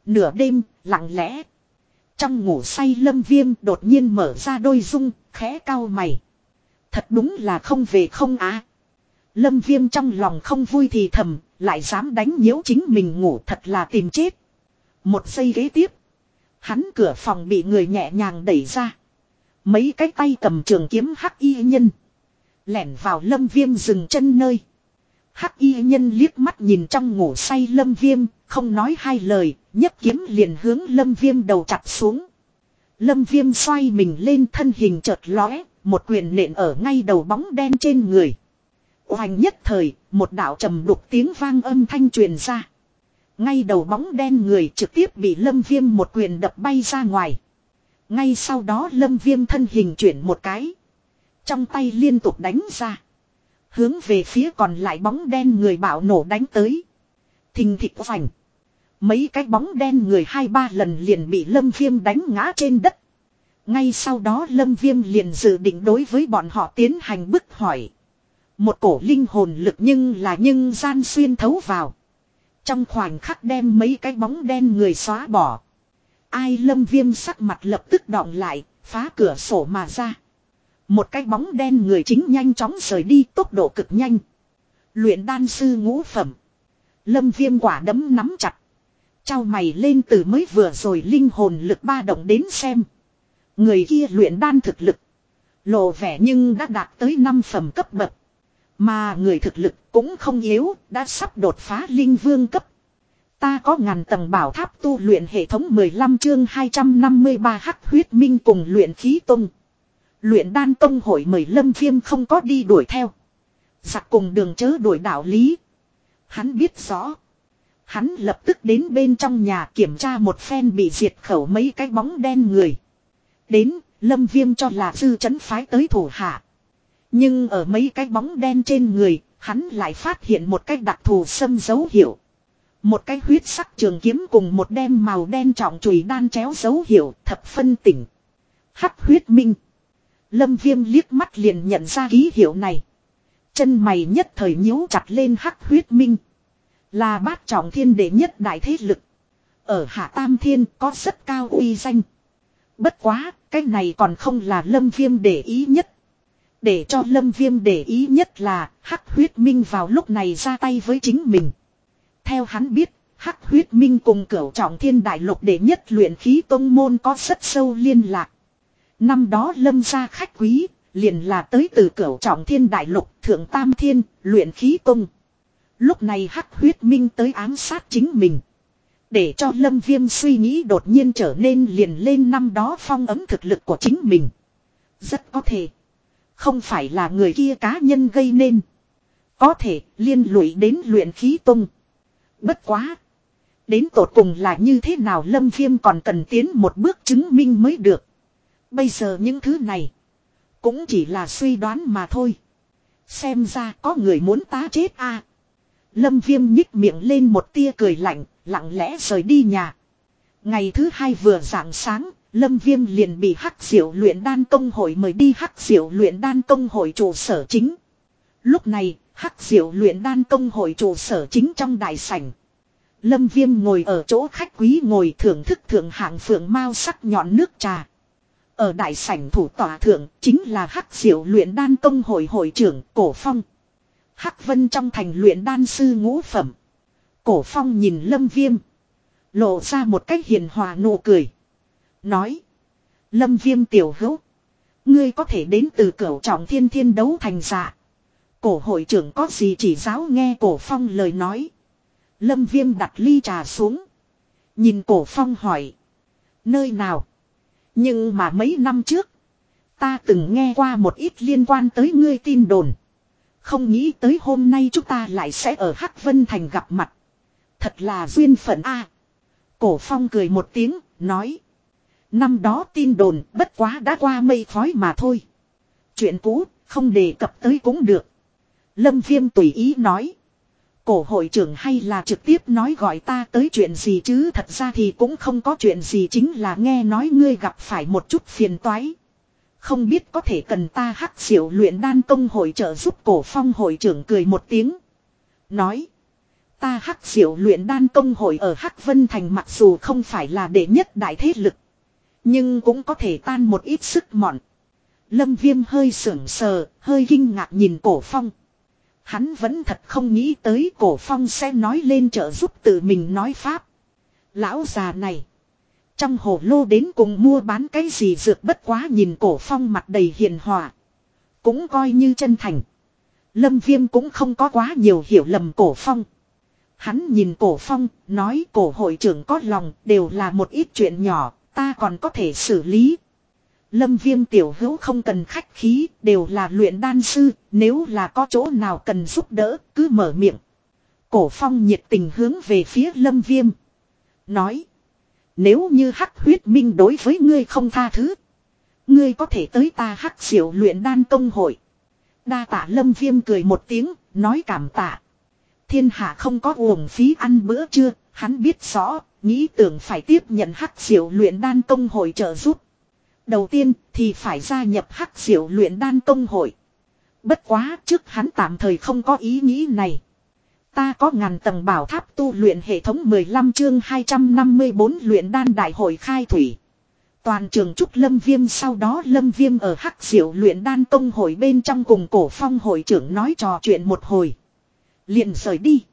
Nửa đêm, lặng lẽ. Trong ngủ say lâm viêm đột nhiên mở ra đôi dung, khẽ cao mày. Thật đúng là không về không á. Lâm viêm trong lòng không vui thì thầm, lại dám đánh nhiễu chính mình ngủ thật là tìm chết. Một giây ghế tiếp. Hắn cửa phòng bị người nhẹ nhàng đẩy ra. Mấy cái tay cầm trường kiếm hắc y nhân. Lẻn vào lâm viêm dừng chân nơi. Hắc y nhân liếc mắt nhìn trong ngủ say lâm viêm, không nói hai lời, nhấc kiếm liền hướng lâm viêm đầu chặt xuống. Lâm viêm xoay mình lên thân hình chợt lóe, một quyền nện ở ngay đầu bóng đen trên người. Hoành nhất thời, một đạo trầm đục tiếng vang âm thanh truyền ra. Ngay đầu bóng đen người trực tiếp bị lâm viêm một quyền đập bay ra ngoài. Ngay sau đó lâm viêm thân hình chuyển một cái. Trong tay liên tục đánh ra. Hướng về phía còn lại bóng đen người bạo nổ đánh tới. Thình thịt vành. Mấy cái bóng đen người hai ba lần liền bị lâm viêm đánh ngã trên đất. Ngay sau đó lâm viêm liền dự định đối với bọn họ tiến hành bức hỏi. Một cổ linh hồn lực nhưng là nhưng gian xuyên thấu vào. Trong khoảnh khắc đem mấy cái bóng đen người xóa bỏ. Ai lâm viêm sắc mặt lập tức đọng lại, phá cửa sổ mà ra. Một cái bóng đen người chính nhanh chóng rời đi tốc độ cực nhanh. Luyện đan sư ngũ phẩm. Lâm viêm quả đấm nắm chặt. Chào mày lên từ mới vừa rồi linh hồn lực ba động đến xem. Người kia luyện đan thực lực. Lộ vẻ nhưng đã đạt tới 5 phẩm cấp bậc. Mà người thực lực cũng không yếu, đã sắp đột phá linh vương cấp. Ta có ngàn tầng bảo tháp tu luyện hệ thống 15 chương 253 hắc huyết minh cùng luyện khí tông. Luyện đan tông hội mời lâm viêm không có đi đuổi theo. Giặc cùng đường chớ đuổi đạo lý. Hắn biết rõ. Hắn lập tức đến bên trong nhà kiểm tra một phen bị diệt khẩu mấy cái bóng đen người. Đến, lâm viêm cho là dư chấn phái tới thủ hạ. Nhưng ở mấy cái bóng đen trên người, hắn lại phát hiện một cái đặc thù xâm dấu hiệu. Một cái huyết sắc trường kiếm cùng một đem màu đen trọng chùy đan chéo dấu hiệu thập phân tỉnh. Hắc huyết minh. Lâm viêm liếc mắt liền nhận ra ký hiệu này. Chân mày nhất thời nhíu chặt lên hắc huyết minh. Là bát trọng thiên đệ nhất đại thế lực. Ở Hạ Tam Thiên có rất cao uy danh. Bất quá, cái này còn không là lâm viêm để ý nhất. Để cho lâm viêm để ý nhất là hắc huyết minh vào lúc này ra tay với chính mình. Theo hắn biết, hắc huyết minh cùng cửu trọng thiên đại lục để nhất luyện khí tông môn có rất sâu liên lạc. Năm đó lâm ra khách quý, liền là tới từ cửu trọng thiên đại lục thượng tam thiên, luyện khí tông. Lúc này hắc huyết minh tới ám sát chính mình. Để cho lâm viêm suy nghĩ đột nhiên trở nên liền lên năm đó phong ấm thực lực của chính mình. Rất có thể. Không phải là người kia cá nhân gây nên. Có thể liên lụy đến luyện khí tung. Bất quá. Đến tột cùng là như thế nào lâm viêm còn cần tiến một bước chứng minh mới được. Bây giờ những thứ này. Cũng chỉ là suy đoán mà thôi. Xem ra có người muốn tá chết a Lâm viêm nhích miệng lên một tia cười lạnh, lặng lẽ rời đi nhà. Ngày thứ hai vừa rạng sáng, Lâm Viêm liền bị Hắc Diệu luyện đan công hội mời đi Hắc Diệu luyện đan công hội trụ sở chính. Lúc này, Hắc Diệu luyện đan công hội trụ sở chính trong đại sảnh. Lâm Viêm ngồi ở chỗ khách quý ngồi thưởng thức thượng hạng phượng mau sắc nhọn nước trà. Ở đại sảnh thủ tòa thượng chính là Hắc Diệu luyện đan công hội hội trưởng Cổ Phong. Hắc Vân trong thành luyện đan sư ngũ phẩm. Cổ Phong nhìn Lâm Viêm. Lộ ra một cách hiền hòa nụ cười. Nói. Lâm Viêm tiểu hữu. Ngươi có thể đến từ cửu trọng thiên thiên đấu thành dạ. Cổ hội trưởng có gì chỉ giáo nghe cổ phong lời nói. Lâm Viêm đặt ly trà xuống. Nhìn cổ phong hỏi. Nơi nào? Nhưng mà mấy năm trước. Ta từng nghe qua một ít liên quan tới ngươi tin đồn. Không nghĩ tới hôm nay chúng ta lại sẽ ở Hắc Vân Thành gặp mặt. Thật là duyên phận a. Cổ phong cười một tiếng, nói. Năm đó tin đồn bất quá đã qua mây khói mà thôi. Chuyện cũ, không đề cập tới cũng được. Lâm Viêm tùy ý nói. Cổ hội trưởng hay là trực tiếp nói gọi ta tới chuyện gì chứ thật ra thì cũng không có chuyện gì chính là nghe nói ngươi gặp phải một chút phiền toái. Không biết có thể cần ta hắc diệu luyện đan công hội trợ giúp cổ phong hội trưởng cười một tiếng. Nói. Ta hắc diệu luyện đan công hội ở Hắc Vân Thành mặc dù không phải là đệ nhất đại thế lực. Nhưng cũng có thể tan một ít sức mọn. Lâm viêm hơi sưởng sờ, hơi kinh ngạc nhìn cổ phong. Hắn vẫn thật không nghĩ tới cổ phong sẽ nói lên trợ giúp tự mình nói pháp. Lão già này. Trong hồ lô đến cùng mua bán cái gì dược bất quá nhìn cổ phong mặt đầy hiền hòa. Cũng coi như chân thành. Lâm viêm cũng không có quá nhiều hiểu lầm cổ phong. Hắn nhìn cổ phong, nói cổ hội trưởng có lòng đều là một ít chuyện nhỏ, ta còn có thể xử lý. Lâm viêm tiểu hữu không cần khách khí, đều là luyện đan sư, nếu là có chỗ nào cần giúp đỡ, cứ mở miệng. Cổ phong nhiệt tình hướng về phía lâm viêm. Nói. Nếu như hắc huyết minh đối với ngươi không tha thứ. Ngươi có thể tới ta hắc diệu luyện đan công hội. Đa tạ lâm viêm cười một tiếng, nói cảm tạ. Thiên hạ không có uổng phí ăn bữa trưa, hắn biết rõ, nghĩ tưởng phải tiếp nhận hắc diệu luyện đan công hội trợ giúp. Đầu tiên thì phải gia nhập hắc diệu luyện đan công hội. Bất quá trước hắn tạm thời không có ý nghĩ này. Ta có ngàn tầng bảo tháp tu luyện hệ thống 15 chương 254 luyện đan đại hội khai thủy. Toàn trường trúc lâm viêm sau đó lâm viêm ở hắc diệu luyện đan công hội bên trong cùng cổ phong hội trưởng nói trò chuyện một hồi liền rời đi.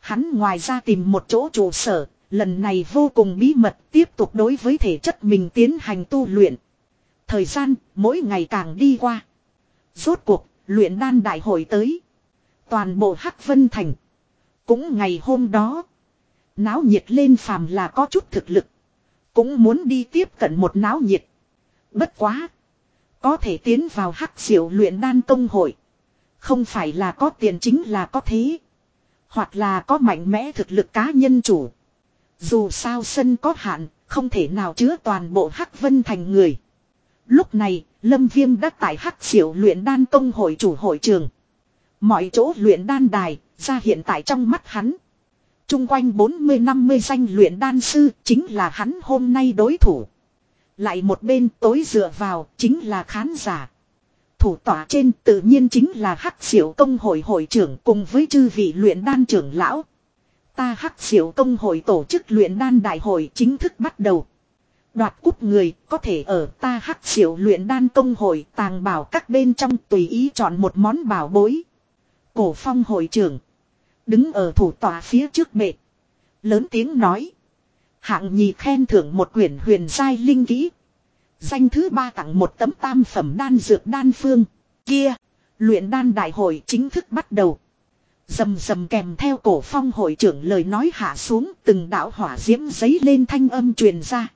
Hắn ngoài ra tìm một chỗ trụ sở, lần này vô cùng bí mật tiếp tục đối với thể chất mình tiến hành tu luyện. Thời gian mỗi ngày càng đi qua. Rốt cuộc, luyện đan đại hội tới. Toàn bộ Hắc Vân Thành. Cũng ngày hôm đó. Náo nhiệt lên phàm là có chút thực lực. Cũng muốn đi tiếp cận một náo nhiệt. Bất quá. Có thể tiến vào hắc diệu luyện đan công hội. Không phải là có tiền chính là có thế. Hoặc là có mạnh mẽ thực lực cá nhân chủ. Dù sao sân có hạn, không thể nào chứa toàn bộ hắc vân thành người. Lúc này, Lâm Viêm đã tại hắc diệu luyện đan công hội chủ hội trường. Mọi chỗ luyện đan đài, ra hiện tại trong mắt hắn. Trung quanh 40-50 danh luyện đan sư chính là hắn hôm nay đối thủ. Lại một bên tối dựa vào chính là khán giả. Thủ tỏa trên tự nhiên chính là hắc diệu công hội hội trưởng cùng với chư vị luyện đan trưởng lão. Ta hắc diệu công hội tổ chức luyện đan đại hội chính thức bắt đầu. Đoạt cúp người, có thể ở ta hắc diệu luyện đan công hội tàng bảo các bên trong tùy ý chọn một món bảo bối. Cổ phong hội trưởng. Đứng ở thủ tòa phía trước bệ. Lớn tiếng nói. Hạng nhì khen thưởng một quyển huyền sai linh kỹ. Danh thứ ba tặng một tấm tam phẩm đan dược đan phương. Kia. Luyện đan đại hội chính thức bắt đầu. Dầm dầm kèm theo cổ phong hội trưởng lời nói hạ xuống từng đạo hỏa diễm giấy lên thanh âm truyền ra.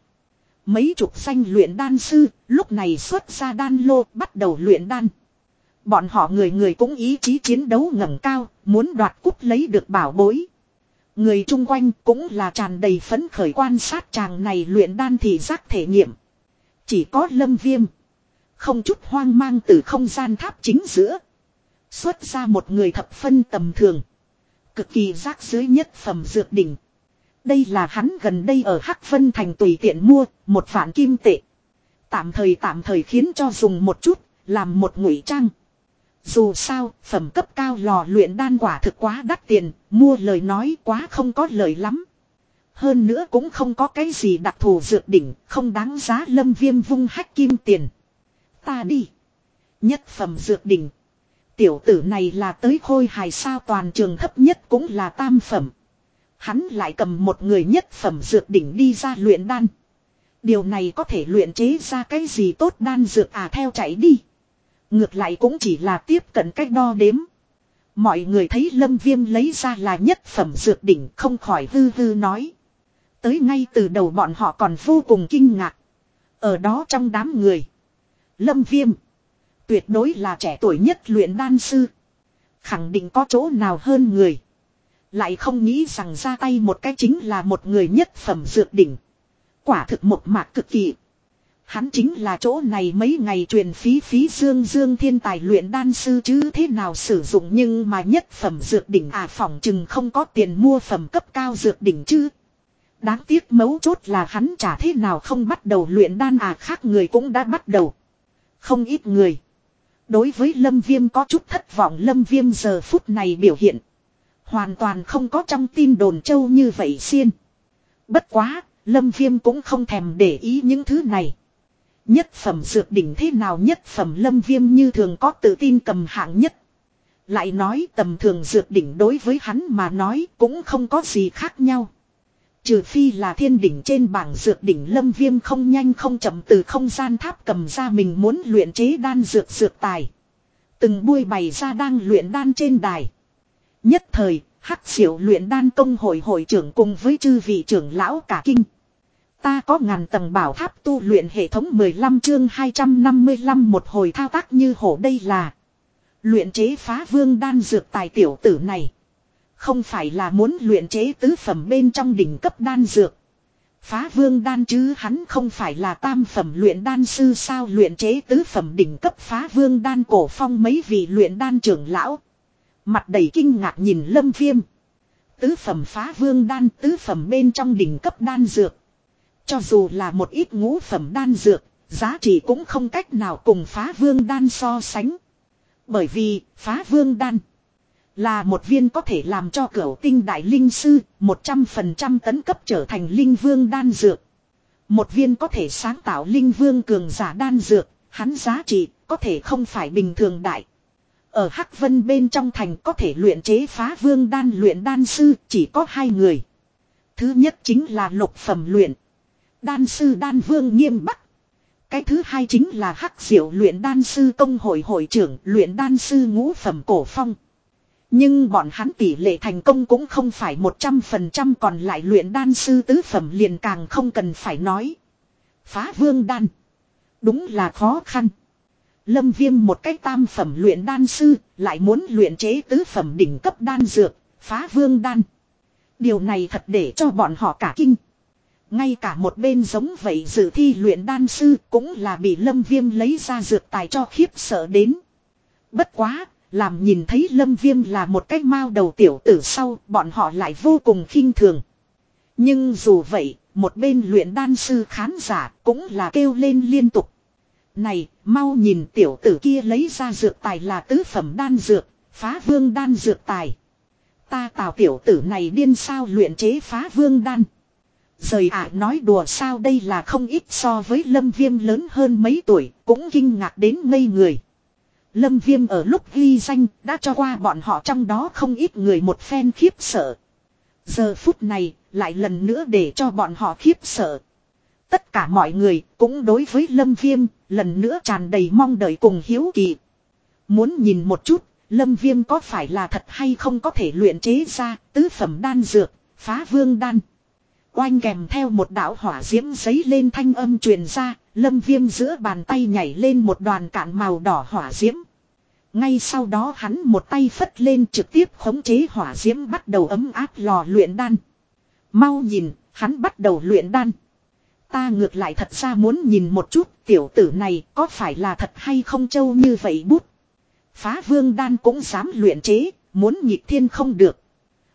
Mấy chục danh luyện đan sư lúc này xuất ra đan lô bắt đầu luyện đan. Bọn họ người người cũng ý chí chiến đấu ngẩng cao, muốn đoạt cúp lấy được bảo bối. Người chung quanh cũng là tràn đầy phấn khởi quan sát chàng này luyện đan thì giác thể nghiệm. Chỉ có lâm viêm. Không chút hoang mang từ không gian tháp chính giữa. Xuất ra một người thập phân tầm thường. Cực kỳ rác dưới nhất phẩm dược đỉnh. Đây là hắn gần đây ở Hắc Vân Thành tùy tiện mua một vạn kim tệ. Tạm thời tạm thời khiến cho dùng một chút, làm một ngụy trang. Dù sao, phẩm cấp cao lò luyện đan quả thực quá đắt tiền, mua lời nói quá không có lời lắm. Hơn nữa cũng không có cái gì đặc thù dược đỉnh, không đáng giá lâm viêm vung hách kim tiền. Ta đi. Nhất phẩm dược đỉnh. Tiểu tử này là tới khôi hài sao toàn trường thấp nhất cũng là tam phẩm. Hắn lại cầm một người nhất phẩm dược đỉnh đi ra luyện đan. Điều này có thể luyện chế ra cái gì tốt đan dược à theo chạy đi. Ngược lại cũng chỉ là tiếp cận cách đo đếm. Mọi người thấy lâm viêm lấy ra là nhất phẩm dược đỉnh không khỏi hư hư nói. Tới ngay từ đầu bọn họ còn vô cùng kinh ngạc. Ở đó trong đám người. Lâm viêm. Tuyệt đối là trẻ tuổi nhất luyện đan sư. Khẳng định có chỗ nào hơn người. Lại không nghĩ rằng ra tay một cái chính là một người nhất phẩm dược đỉnh. Quả thực một mạc cực kỳ. Hắn chính là chỗ này mấy ngày truyền phí phí dương dương thiên tài luyện đan sư chứ thế nào sử dụng nhưng mà nhất phẩm dược đỉnh à phỏng chừng không có tiền mua phẩm cấp cao dược đỉnh chứ. Đáng tiếc mấu chốt là hắn chả thế nào không bắt đầu luyện đan à khác người cũng đã bắt đầu. Không ít người. Đối với lâm viêm có chút thất vọng lâm viêm giờ phút này biểu hiện. Hoàn toàn không có trong tin đồn châu như vậy xiên. Bất quá, lâm viêm cũng không thèm để ý những thứ này. Nhất phẩm dược đỉnh thế nào nhất phẩm lâm viêm như thường có tự tin cầm hạng nhất. Lại nói tầm thường dược đỉnh đối với hắn mà nói cũng không có gì khác nhau. Trừ phi là thiên đỉnh trên bảng dược đỉnh lâm viêm không nhanh không chậm từ không gian tháp cầm ra mình muốn luyện chế đan dược dược tài. Từng buôi bày ra đang luyện đan trên đài. Nhất thời, hắc diệu luyện đan công hội hội trưởng cùng với chư vị trưởng lão cả kinh. Ta có ngàn tầng bảo tháp tu luyện hệ thống 15 chương 255 một hồi thao tác như hổ đây là. Luyện chế phá vương đan dược tài tiểu tử này. Không phải là muốn luyện chế tứ phẩm bên trong đỉnh cấp đan dược. Phá vương đan chứ hắn không phải là tam phẩm luyện đan sư sao luyện chế tứ phẩm đỉnh cấp phá vương đan cổ phong mấy vị luyện đan trưởng lão. Mặt đầy kinh ngạc nhìn lâm viêm. Tứ phẩm phá vương đan tứ phẩm bên trong đỉnh cấp đan dược. Cho dù là một ít ngũ phẩm đan dược, giá trị cũng không cách nào cùng phá vương đan so sánh. Bởi vì phá vương đan là một viên có thể làm cho cửa tinh đại linh sư 100% tấn cấp trở thành linh vương đan dược. Một viên có thể sáng tạo linh vương cường giả đan dược, hắn giá trị có thể không phải bình thường đại. Ở Hắc Vân bên trong thành có thể luyện chế phá vương đan luyện đan sư chỉ có hai người. Thứ nhất chính là lục phẩm luyện. Đan sư đan vương nghiêm bắc. Cái thứ hai chính là hắc diệu luyện đan sư công hội hội trưởng luyện đan sư ngũ phẩm cổ phong. Nhưng bọn hắn tỷ lệ thành công cũng không phải 100% còn lại luyện đan sư tứ phẩm liền càng không cần phải nói. Phá vương đan. Đúng là khó khăn. Lâm viêm một cách tam phẩm luyện đan sư lại muốn luyện chế tứ phẩm đỉnh cấp đan dược, phá vương đan. Điều này thật để cho bọn họ cả kinh. Ngay cả một bên giống vậy dự thi luyện đan sư cũng là bị lâm viêm lấy ra dược tài cho khiếp sợ đến. Bất quá, làm nhìn thấy lâm viêm là một cái mao đầu tiểu tử sau, bọn họ lại vô cùng khinh thường. Nhưng dù vậy, một bên luyện đan sư khán giả cũng là kêu lên liên tục. Này, mau nhìn tiểu tử kia lấy ra dược tài là tứ phẩm đan dược, phá vương đan dược tài. Ta tào tiểu tử này điên sao luyện chế phá vương đan. Rời ạ nói đùa sao đây là không ít so với lâm viêm lớn hơn mấy tuổi, cũng kinh ngạc đến ngây người. Lâm viêm ở lúc ghi danh đã cho qua bọn họ trong đó không ít người một phen khiếp sợ. Giờ phút này lại lần nữa để cho bọn họ khiếp sợ. Tất cả mọi người cũng đối với Lâm Viêm lần nữa tràn đầy mong đợi cùng hiếu kỳ. Muốn nhìn một chút Lâm Viêm có phải là thật hay không có thể luyện chế ra tứ phẩm đan dược, phá vương đan. Oanh kèm theo một đạo hỏa diễm giấy lên thanh âm truyền ra, lâm viêm giữa bàn tay nhảy lên một đoàn cạn màu đỏ hỏa diễm. Ngay sau đó hắn một tay phất lên trực tiếp khống chế hỏa diễm bắt đầu ấm áp lò luyện đan. Mau nhìn, hắn bắt đầu luyện đan. Ta ngược lại thật ra muốn nhìn một chút tiểu tử này có phải là thật hay không châu như vậy bút. Phá vương đan cũng dám luyện chế, muốn nhịp thiên không được.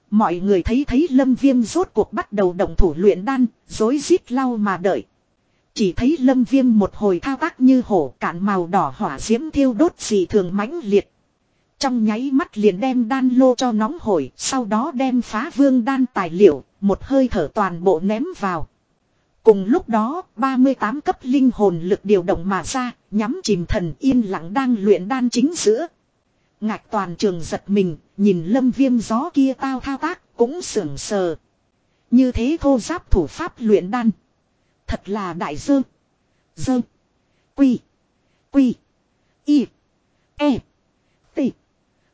Mọi người thấy thấy lâm viêm rốt cuộc bắt đầu đồng thủ luyện đan, dối rít lau mà đợi. Chỉ thấy lâm viêm một hồi thao tác như hổ cạn màu đỏ hỏa diễm thiêu đốt gì thường mãnh liệt. Trong nháy mắt liền đem đan lô cho nóng hổi, sau đó đem phá vương đan tài liệu, một hơi thở toàn bộ ném vào. Cùng lúc đó, 38 cấp linh hồn lực điều động mà ra, nhắm chìm thần yên lặng đang luyện đan chính giữa. Ngạch toàn trường giật mình, nhìn lâm viêm gió kia tao thao tác, cũng sưởng sờ. Như thế thô giáp thủ pháp luyện đan. Thật là đại dơ. Dơ. Quy. Quy. Y. E. T.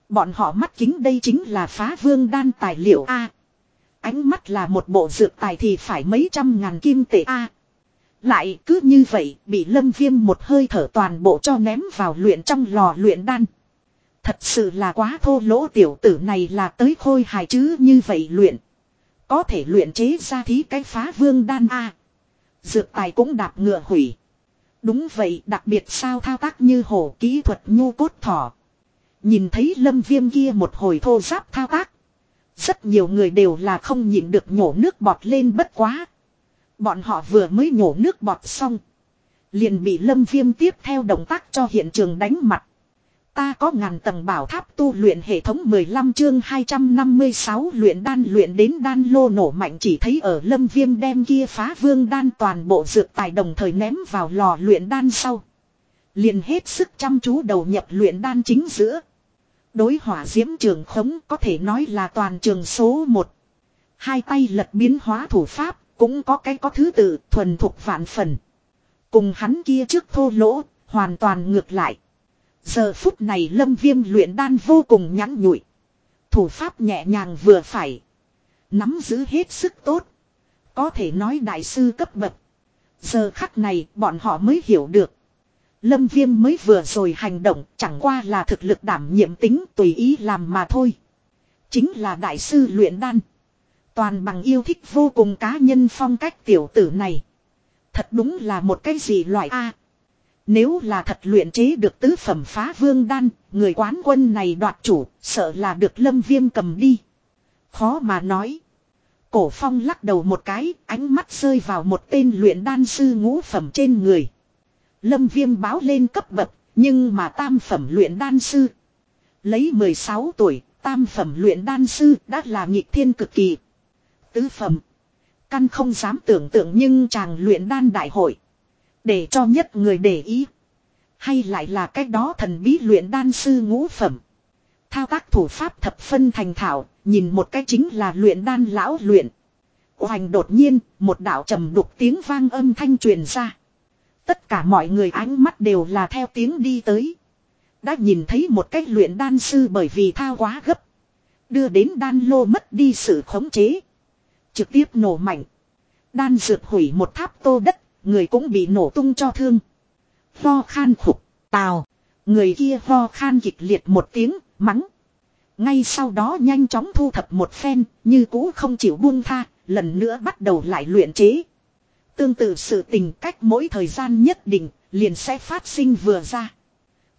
Bọn họ mắt kính đây chính là phá vương đan tài liệu A. Ánh mắt là một bộ dược tài thì phải mấy trăm ngàn kim tệ A. Lại cứ như vậy, bị lâm viêm một hơi thở toàn bộ cho ném vào luyện trong lò luyện đan. Thật sự là quá thô lỗ tiểu tử này là tới khôi hài chứ như vậy luyện. Có thể luyện chế ra thí cái phá vương đan A. Dược tài cũng đạp ngựa hủy. Đúng vậy, đặc biệt sao thao tác như hổ kỹ thuật nhu cốt thỏ. Nhìn thấy lâm viêm kia một hồi thô giáp thao tác. Rất nhiều người đều là không nhịn được nhổ nước bọt lên bất quá. Bọn họ vừa mới nhổ nước bọt xong. Liền bị lâm viêm tiếp theo động tác cho hiện trường đánh mặt. Ta có ngàn tầng bảo tháp tu luyện hệ thống 15 chương 256 luyện đan luyện đến đan lô nổ mạnh chỉ thấy ở lâm viêm đem kia phá vương đan toàn bộ dược tài đồng thời ném vào lò luyện đan sau. liền hết sức chăm chú đầu nhập luyện đan chính giữa. Đối hỏa diễm trường khống có thể nói là toàn trường số 1. Hai tay lật biến hóa thủ pháp cũng có cái có thứ tự thuần thuộc vạn phần. Cùng hắn kia trước thô lỗ, hoàn toàn ngược lại. Giờ phút này lâm viêm luyện đan vô cùng nhắn nhụi. Thủ pháp nhẹ nhàng vừa phải. Nắm giữ hết sức tốt. Có thể nói đại sư cấp bậc. Giờ khắc này bọn họ mới hiểu được. Lâm viêm mới vừa rồi hành động chẳng qua là thực lực đảm nhiệm tính tùy ý làm mà thôi. Chính là đại sư luyện đan. Toàn bằng yêu thích vô cùng cá nhân phong cách tiểu tử này. Thật đúng là một cái gì loại A. Nếu là thật luyện chế được tứ phẩm phá vương đan, người quán quân này đoạt chủ, sợ là được lâm viêm cầm đi. Khó mà nói. Cổ phong lắc đầu một cái, ánh mắt rơi vào một tên luyện đan sư ngũ phẩm trên người. Lâm viêm báo lên cấp bậc, nhưng mà tam phẩm luyện đan sư. Lấy 16 tuổi, tam phẩm luyện đan sư đã là nghịch thiên cực kỳ. Tứ phẩm. Căn không dám tưởng tượng nhưng chàng luyện đan đại hội. Để cho nhất người để ý. Hay lại là cách đó thần bí luyện đan sư ngũ phẩm. Thao tác thủ pháp thập phân thành thảo, nhìn một cái chính là luyện đan lão luyện. Hoành đột nhiên, một đạo trầm đục tiếng vang âm thanh truyền ra. Tất cả mọi người ánh mắt đều là theo tiếng đi tới. Đã nhìn thấy một cách luyện đan sư bởi vì thao quá gấp. Đưa đến đan lô mất đi sự khống chế. Trực tiếp nổ mạnh. Đan dược hủy một tháp tô đất, người cũng bị nổ tung cho thương. Ho khan khục, tào. Người kia ho khan kịch liệt một tiếng, mắng. Ngay sau đó nhanh chóng thu thập một phen, như cũ không chịu buông tha, lần nữa bắt đầu lại luyện chế. Tương tự sự tình cách mỗi thời gian nhất định, liền sẽ phát sinh vừa ra.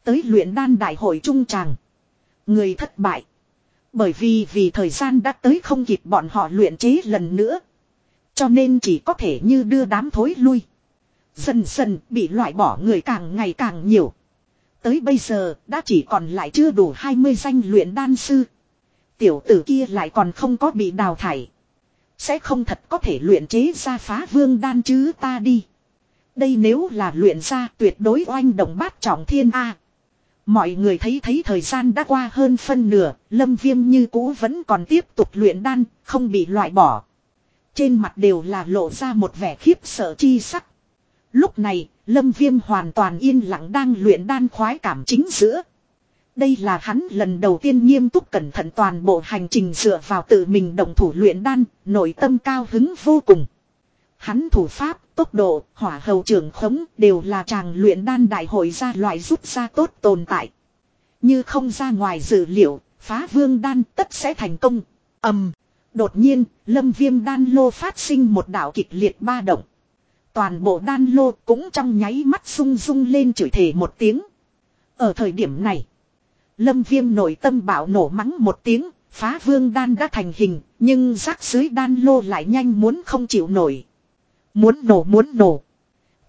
Tới luyện đan đại hội trung tràng. Người thất bại. Bởi vì vì thời gian đã tới không kịp bọn họ luyện chế lần nữa. Cho nên chỉ có thể như đưa đám thối lui. Dần dần bị loại bỏ người càng ngày càng nhiều. Tới bây giờ đã chỉ còn lại chưa đủ 20 danh luyện đan sư. Tiểu tử kia lại còn không có bị đào thải. Sẽ không thật có thể luyện chế ra phá vương đan chứ ta đi. Đây nếu là luyện ra tuyệt đối oanh động bát trọng thiên A. Mọi người thấy thấy thời gian đã qua hơn phân nửa, lâm viêm như cũ vẫn còn tiếp tục luyện đan, không bị loại bỏ. Trên mặt đều là lộ ra một vẻ khiếp sợ chi sắc. Lúc này, lâm viêm hoàn toàn yên lặng đang luyện đan khoái cảm chính giữa. Đây là hắn lần đầu tiên nghiêm túc cẩn thận toàn bộ hành trình dựa vào tự mình đồng thủ luyện đan, nội tâm cao hứng vô cùng. Hắn thủ pháp, tốc độ, hỏa hầu trưởng khống đều là chàng luyện đan đại hội ra loại rút ra tốt tồn tại. Như không ra ngoài dự liệu, phá vương đan tất sẽ thành công. ầm Đột nhiên, lâm viêm đan lô phát sinh một đảo kịch liệt ba động. Toàn bộ đan lô cũng trong nháy mắt rung rung lên chửi thề một tiếng. Ở thời điểm này, lâm viêm nội tâm bảo nổ mắng một tiếng, phá vương đan đã thành hình, nhưng rác dưới đan lô lại nhanh muốn không chịu nổi. Muốn nổ muốn nổ.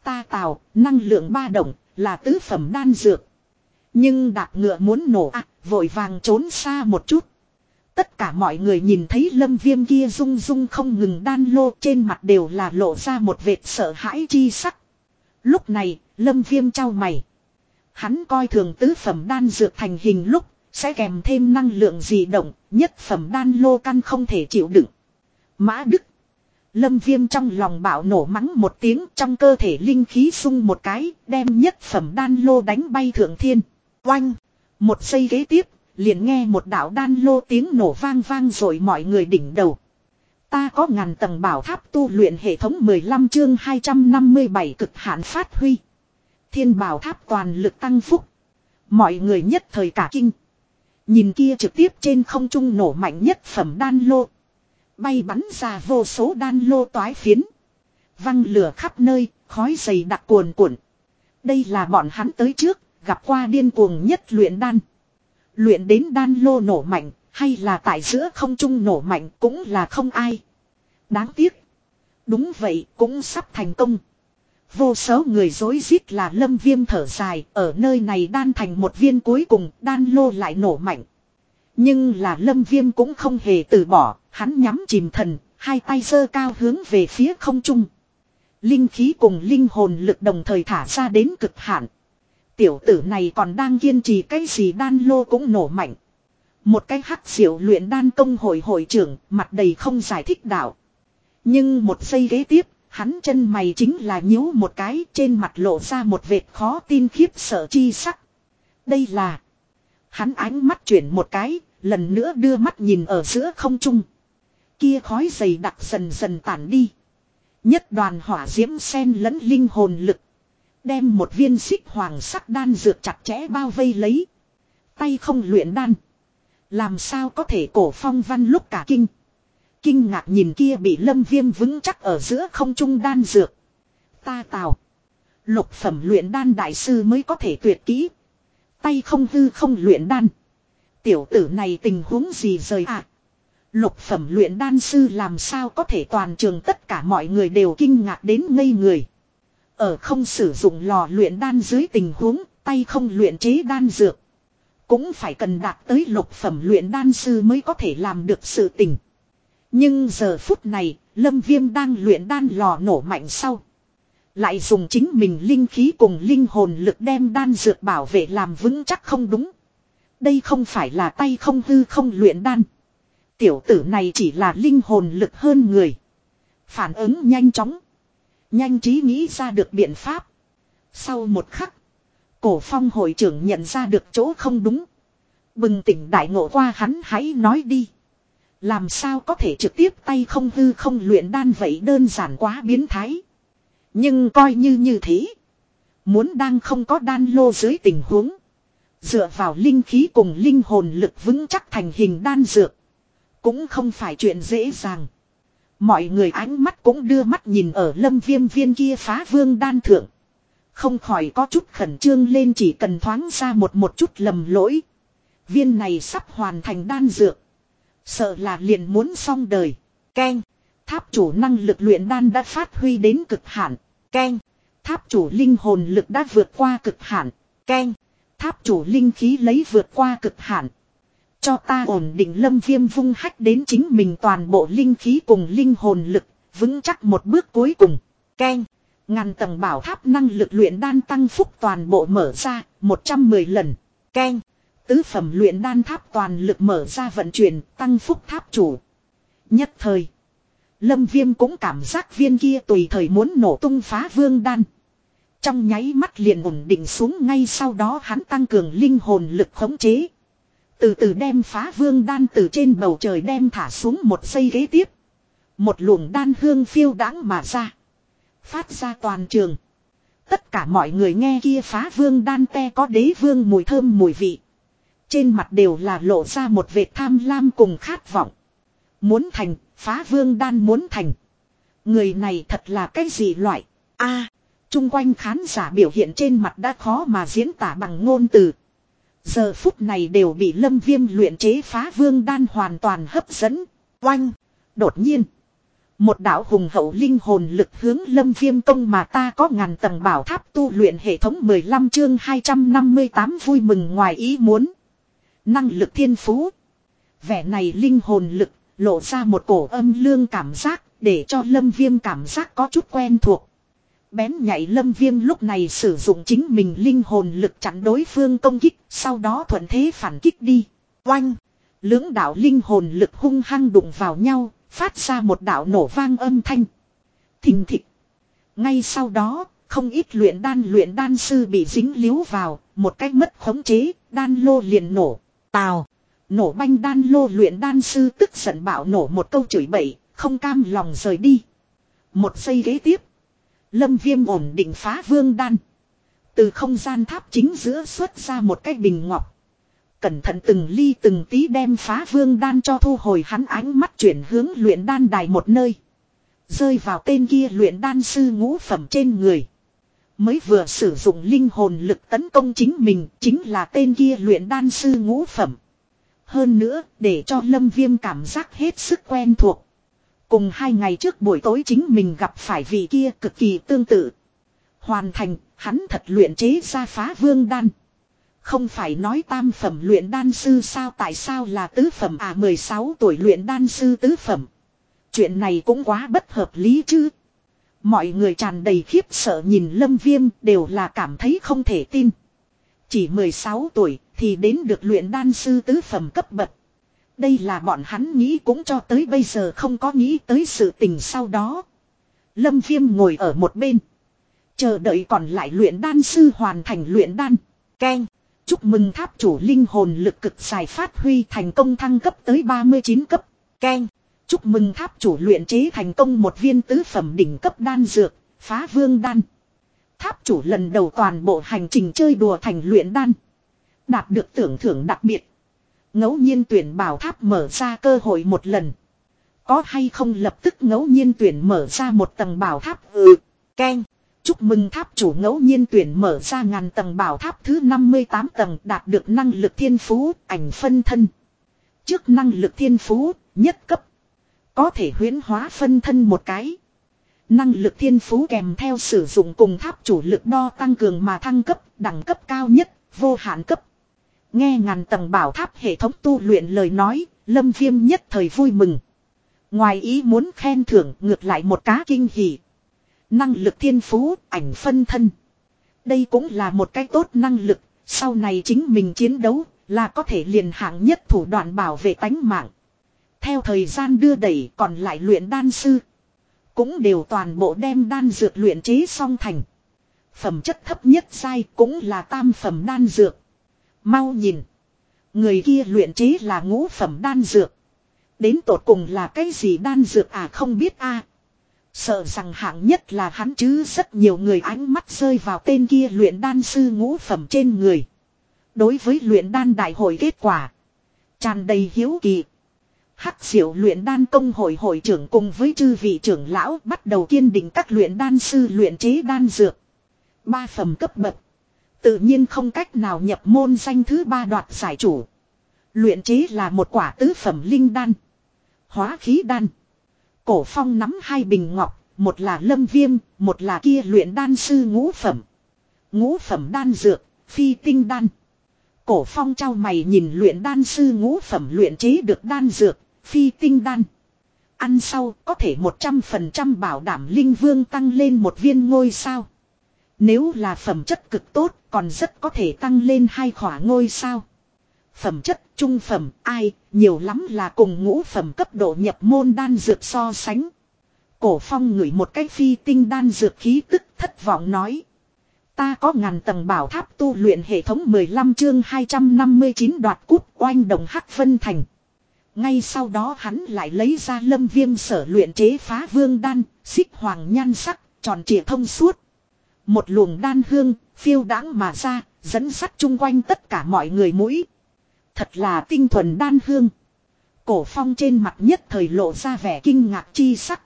Ta tạo, năng lượng ba động, là tứ phẩm đan dược. Nhưng đạp ngựa muốn nổ à, vội vàng trốn xa một chút. Tất cả mọi người nhìn thấy lâm viêm kia rung rung không ngừng đan lô trên mặt đều là lộ ra một vệt sợ hãi chi sắc. Lúc này, lâm viêm trao mày. Hắn coi thường tứ phẩm đan dược thành hình lúc, sẽ kèm thêm năng lượng gì động, nhất phẩm đan lô căn không thể chịu đựng. Mã Đức Lâm viêm trong lòng bạo nổ mắng một tiếng trong cơ thể linh khí sung một cái, đem nhất phẩm đan lô đánh bay thượng thiên. Oanh! Một giây ghế tiếp, liền nghe một đạo đan lô tiếng nổ vang vang rồi mọi người đỉnh đầu. Ta có ngàn tầng bảo tháp tu luyện hệ thống 15 chương 257 cực hạn phát huy. Thiên bảo tháp toàn lực tăng phúc. Mọi người nhất thời cả kinh. Nhìn kia trực tiếp trên không trung nổ mạnh nhất phẩm đan lô. Bay bắn ra vô số đan lô toái phiến. Văng lửa khắp nơi, khói dày đặc cuồn cuộn. Đây là bọn hắn tới trước, gặp qua điên cuồng nhất luyện đan. Luyện đến đan lô nổ mạnh, hay là tại giữa không trung nổ mạnh cũng là không ai. Đáng tiếc. Đúng vậy, cũng sắp thành công. Vô số người dối rít là lâm viêm thở dài, ở nơi này đan thành một viên cuối cùng, đan lô lại nổ mạnh. Nhưng là lâm viêm cũng không hề từ bỏ, hắn nhắm chìm thần, hai tay sơ cao hướng về phía không trung. Linh khí cùng linh hồn lực đồng thời thả ra đến cực hạn. Tiểu tử này còn đang kiên trì cái gì đan lô cũng nổ mạnh. Một cái hắc diệu luyện đan công hội hội trưởng, mặt đầy không giải thích đạo. Nhưng một giây ghế tiếp, hắn chân mày chính là nhíu một cái trên mặt lộ ra một vệt khó tin khiếp sợ chi sắc. Đây là... Hắn ánh mắt chuyển một cái, lần nữa đưa mắt nhìn ở giữa không trung. Kia khói dày đặc dần dần tản đi. Nhất đoàn hỏa diễm sen lẫn linh hồn lực. Đem một viên xích hoàng sắc đan dược chặt chẽ bao vây lấy. Tay không luyện đan. Làm sao có thể cổ phong văn lúc cả kinh. Kinh ngạc nhìn kia bị lâm viêm vững chắc ở giữa không trung đan dược. Ta tào. Lục phẩm luyện đan đại sư mới có thể tuyệt kỹ. Tay không hư không luyện đan. Tiểu tử này tình huống gì rời à? Lục phẩm luyện đan sư làm sao có thể toàn trường tất cả mọi người đều kinh ngạc đến ngây người. Ở không sử dụng lò luyện đan dưới tình huống, tay không luyện chế đan dược. Cũng phải cần đạt tới lục phẩm luyện đan sư mới có thể làm được sự tình. Nhưng giờ phút này, Lâm Viêm đang luyện đan lò nổ mạnh sau. Lại dùng chính mình linh khí cùng linh hồn lực đem đan dược bảo vệ làm vững chắc không đúng. Đây không phải là tay không hư không luyện đan. Tiểu tử này chỉ là linh hồn lực hơn người. Phản ứng nhanh chóng. Nhanh trí nghĩ ra được biện pháp. Sau một khắc. Cổ phong hội trưởng nhận ra được chỗ không đúng. Bừng tỉnh đại ngộ qua hắn hãy nói đi. Làm sao có thể trực tiếp tay không hư không luyện đan vậy đơn giản quá biến thái. Nhưng coi như như thế. Muốn đang không có đan lô dưới tình huống. Dựa vào linh khí cùng linh hồn lực vững chắc thành hình đan dược. Cũng không phải chuyện dễ dàng. Mọi người ánh mắt cũng đưa mắt nhìn ở lâm viêm viên kia phá vương đan thượng. Không khỏi có chút khẩn trương lên chỉ cần thoáng ra một một chút lầm lỗi. Viên này sắp hoàn thành đan dược. Sợ là liền muốn xong đời. Ken. Tháp chủ năng lực luyện đan đã phát huy đến cực hạn. Ken. Tháp chủ linh hồn lực đã vượt qua cực hạn. Ken. Tháp chủ linh khí lấy vượt qua cực hạn. Cho ta ổn định lâm viêm vung hách đến chính mình toàn bộ linh khí cùng linh hồn lực, vững chắc một bước cuối cùng. Ken. Ngàn tầng bảo tháp năng lực luyện đan tăng phúc toàn bộ mở ra, 110 lần. Ken. Tứ phẩm luyện đan tháp toàn lực mở ra vận chuyển, tăng phúc tháp chủ. Nhất thời. Lâm viêm cũng cảm giác viên kia tùy thời muốn nổ tung phá vương đan. Trong nháy mắt liền ổn định xuống ngay sau đó hắn tăng cường linh hồn lực khống chế. Từ từ đem phá vương đan từ trên bầu trời đem thả xuống một giây ghế tiếp. Một luồng đan hương phiêu đãng mà ra. Phát ra toàn trường. Tất cả mọi người nghe kia phá vương đan te có đế vương mùi thơm mùi vị. Trên mặt đều là lộ ra một vệt tham lam cùng khát vọng. Muốn thành, phá vương đan muốn thành. Người này thật là cái gì loại? a à, chung quanh khán giả biểu hiện trên mặt đã khó mà diễn tả bằng ngôn từ. Giờ phút này đều bị lâm viêm luyện chế phá vương đan hoàn toàn hấp dẫn. Oanh! Đột nhiên! Một đạo hùng hậu linh hồn lực hướng lâm viêm công mà ta có ngàn tầng bảo tháp tu luyện hệ thống 15 chương 258 vui mừng ngoài ý muốn. Năng lực thiên phú. Vẻ này linh hồn lực, lộ ra một cổ âm lương cảm giác để cho lâm viêm cảm giác có chút quen thuộc. Bén nhảy lâm viêm lúc này sử dụng chính mình linh hồn lực chặn đối phương công kích, sau đó thuận thế phản kích đi. Oanh! Lưỡng đạo linh hồn lực hung hăng đụng vào nhau, phát ra một đạo nổ vang âm thanh. Thình thịch! Ngay sau đó, không ít luyện đan luyện đan sư bị dính liếu vào, một cách mất khống chế, đan lô liền nổ. Tào! Nổ banh đan lô luyện đan sư tức giận bạo nổ một câu chửi bậy, không cam lòng rời đi. Một giây ghế tiếp. Lâm viêm ổn định phá vương đan. Từ không gian tháp chính giữa xuất ra một cái bình ngọc. Cẩn thận từng ly từng tí đem phá vương đan cho thu hồi hắn ánh mắt chuyển hướng luyện đan đài một nơi. Rơi vào tên kia luyện đan sư ngũ phẩm trên người. Mới vừa sử dụng linh hồn lực tấn công chính mình, chính là tên kia luyện đan sư ngũ phẩm. Hơn nữa, để cho lâm viêm cảm giác hết sức quen thuộc. Cùng hai ngày trước buổi tối chính mình gặp phải vị kia cực kỳ tương tự. Hoàn thành, hắn thật luyện chế ra phá vương đan. Không phải nói tam phẩm luyện đan sư sao tại sao là tứ phẩm à 16 tuổi luyện đan sư tứ phẩm. Chuyện này cũng quá bất hợp lý chứ. Mọi người tràn đầy khiếp sợ nhìn lâm viêm đều là cảm thấy không thể tin. Chỉ 16 tuổi thì đến được luyện đan sư tứ phẩm cấp bậc. Đây là bọn hắn nghĩ cũng cho tới bây giờ không có nghĩ tới sự tình sau đó. Lâm Viêm ngồi ở một bên. Chờ đợi còn lại luyện đan sư hoàn thành luyện đan. Ken. Chúc mừng tháp chủ linh hồn lực cực dài phát huy thành công thăng cấp tới 39 cấp. Ken. Chúc mừng tháp chủ luyện chế thành công một viên tứ phẩm đỉnh cấp đan dược, phá vương đan. Tháp chủ lần đầu toàn bộ hành trình chơi đùa thành luyện đan. Đạt được tưởng thưởng đặc biệt ngẫu nhiên tuyển bảo tháp mở ra cơ hội một lần. Có hay không lập tức ngẫu nhiên tuyển mở ra một tầng bảo tháp ừ. Ken. Chúc mừng tháp chủ ngẫu nhiên tuyển mở ra ngàn tầng bảo tháp thứ 58 tầng đạt được năng lực thiên phú, ảnh phân thân. Trước năng lực thiên phú, nhất cấp. Có thể huyến hóa phân thân một cái. Năng lực thiên phú kèm theo sử dụng cùng tháp chủ lực đo tăng cường mà thăng cấp, đẳng cấp cao nhất, vô hạn cấp. Nghe ngàn tầng bảo tháp hệ thống tu luyện lời nói, lâm viêm nhất thời vui mừng. Ngoài ý muốn khen thưởng ngược lại một cá kinh hỉ. Năng lực thiên phú, ảnh phân thân. Đây cũng là một cái tốt năng lực, sau này chính mình chiến đấu, là có thể liền hạng nhất thủ đoạn bảo vệ tánh mạng. Theo thời gian đưa đẩy còn lại luyện đan sư. Cũng đều toàn bộ đem đan dược luyện chế song thành. Phẩm chất thấp nhất sai cũng là tam phẩm đan dược. Mau nhìn. Người kia luyện chế là ngũ phẩm đan dược. Đến tột cùng là cái gì đan dược à không biết a Sợ rằng hạng nhất là hắn chứ rất nhiều người ánh mắt rơi vào tên kia luyện đan sư ngũ phẩm trên người. Đối với luyện đan đại hội kết quả. tràn đầy hiếu kỳ. Hắc diệu luyện đan công hội hội trưởng cùng với chư vị trưởng lão bắt đầu kiên định các luyện đan sư luyện chế đan dược. Ba phẩm cấp bậc. Tự nhiên không cách nào nhập môn danh thứ ba đoạt giải chủ. Luyện chế là một quả tứ phẩm linh đan. Hóa khí đan. Cổ phong nắm hai bình ngọc, một là lâm viêm, một là kia luyện đan sư ngũ phẩm. Ngũ phẩm đan dược, phi tinh đan. Cổ phong trao mày nhìn luyện đan sư ngũ phẩm luyện chế được đan dược, phi tinh đan. Ăn sau có thể 100% bảo đảm linh vương tăng lên một viên ngôi sao. Nếu là phẩm chất cực tốt còn rất có thể tăng lên hai khỏa ngôi sao. Phẩm chất trung phẩm ai nhiều lắm là cùng ngũ phẩm cấp độ nhập môn đan dược so sánh. Cổ phong ngửi một cái phi tinh đan dược khí tức thất vọng nói. Ta có ngàn tầng bảo tháp tu luyện hệ thống 15 chương 259 đoạt cút oanh đồng hắc vân thành. Ngay sau đó hắn lại lấy ra lâm viêm sở luyện chế phá vương đan, xích hoàng nhan sắc, tròn trịa thông suốt. Một luồng đan hương, phiêu đãng mà ra, dẫn sắt chung quanh tất cả mọi người mũi. Thật là tinh thuần đan hương. Cổ phong trên mặt nhất thời lộ ra vẻ kinh ngạc chi sắc.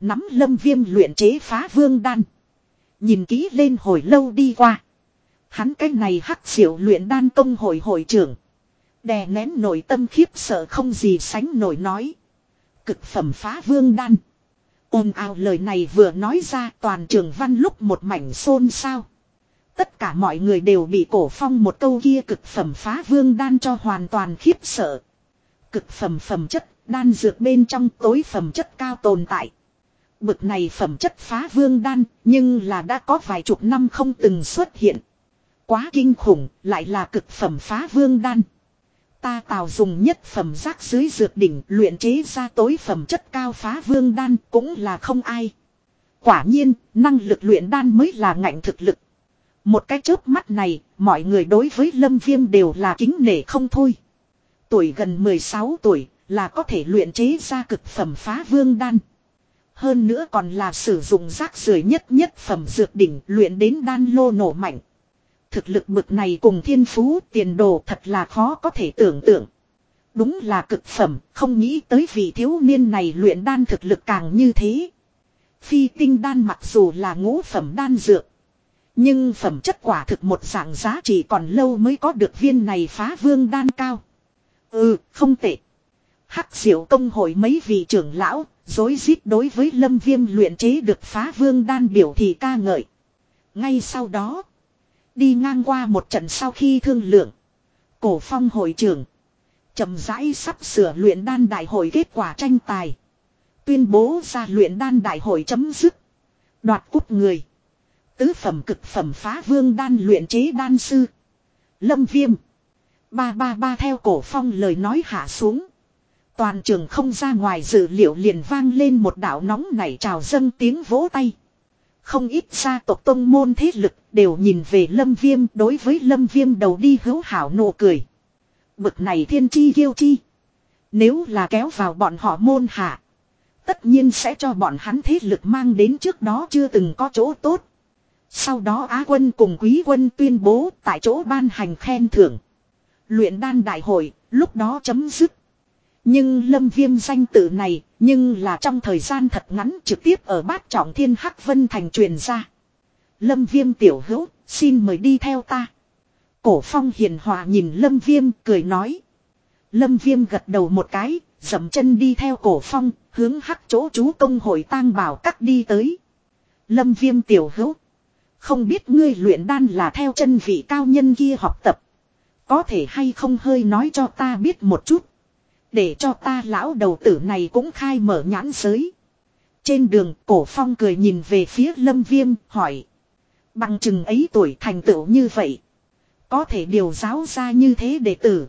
Nắm lâm viêm luyện chế phá vương đan. Nhìn kỹ lên hồi lâu đi qua. Hắn cái này hắc diệu luyện đan công hội hội trưởng. Đè nén nội tâm khiếp sợ không gì sánh nổi nói. Cực phẩm phá vương đan ồn ào lời này vừa nói ra toàn trường văn lúc một mảnh xôn xao. Tất cả mọi người đều bị cổ phong một câu kia cực phẩm phá vương đan cho hoàn toàn khiếp sợ. Cực phẩm phẩm chất, đan dược bên trong tối phẩm chất cao tồn tại. Bực này phẩm chất phá vương đan, nhưng là đã có vài chục năm không từng xuất hiện. Quá kinh khủng, lại là cực phẩm phá vương đan. Ta tào dùng nhất phẩm rác dưới dược đỉnh luyện chế ra tối phẩm chất cao phá vương đan cũng là không ai. Quả nhiên, năng lực luyện đan mới là ngạnh thực lực. Một cái chớp mắt này, mọi người đối với Lâm Viêm đều là kính nể không thôi. Tuổi gần 16 tuổi, là có thể luyện chế ra cực phẩm phá vương đan. Hơn nữa còn là sử dụng rác rưởi nhất nhất phẩm dược đỉnh luyện đến đan lô nổ mạnh. Thực lực bực này cùng thiên phú tiền đồ thật là khó có thể tưởng tượng. Đúng là cực phẩm, không nghĩ tới vị thiếu niên này luyện đan thực lực càng như thế. Phi tinh đan mặc dù là ngũ phẩm đan dược. Nhưng phẩm chất quả thực một dạng giá trị còn lâu mới có được viên này phá vương đan cao. Ừ, không tệ. Hắc diệu công hội mấy vị trưởng lão, dối rít đối với lâm viêm luyện chế được phá vương đan biểu thì ca ngợi. Ngay sau đó, đi ngang qua một trận sau khi thương lượng. Cổ phong hội trưởng, chậm rãi sắp sửa luyện đan đại hội kết quả tranh tài. Tuyên bố ra luyện đan đại hội chấm dứt. Đoạt cúp người. Tứ phẩm cực phẩm phá vương đan luyện chế đan sư. Lâm viêm. Ba ba ba theo cổ phong lời nói hạ xuống. Toàn trường không ra ngoài dự liệu liền vang lên một đảo nóng nảy trào dâng tiếng vỗ tay. Không ít gia tộc tông môn thế lực đều nhìn về lâm viêm đối với lâm viêm đầu đi hữu hảo nụ cười. Bực này thiên chi kiêu chi. Nếu là kéo vào bọn họ môn hạ. Tất nhiên sẽ cho bọn hắn thế lực mang đến trước đó chưa từng có chỗ tốt. Sau đó Á quân cùng quý quân tuyên bố tại chỗ ban hành khen thưởng. Luyện đan đại hội, lúc đó chấm dứt. Nhưng lâm viêm danh tự này, nhưng là trong thời gian thật ngắn trực tiếp ở bát trọng thiên Hắc Vân Thành truyền ra. Lâm viêm tiểu hữu, xin mời đi theo ta. Cổ phong hiền hòa nhìn lâm viêm, cười nói. Lâm viêm gật đầu một cái, dậm chân đi theo cổ phong, hướng hắc chỗ chú công hội tang bảo cắt đi tới. Lâm viêm tiểu hữu. Không biết ngươi luyện đan là theo chân vị cao nhân kia học tập. Có thể hay không hơi nói cho ta biết một chút. Để cho ta lão đầu tử này cũng khai mở nhãn giới. Trên đường, cổ phong cười nhìn về phía lâm viêm, hỏi. Bằng chừng ấy tuổi thành tựu như vậy. Có thể điều giáo ra như thế đệ tử.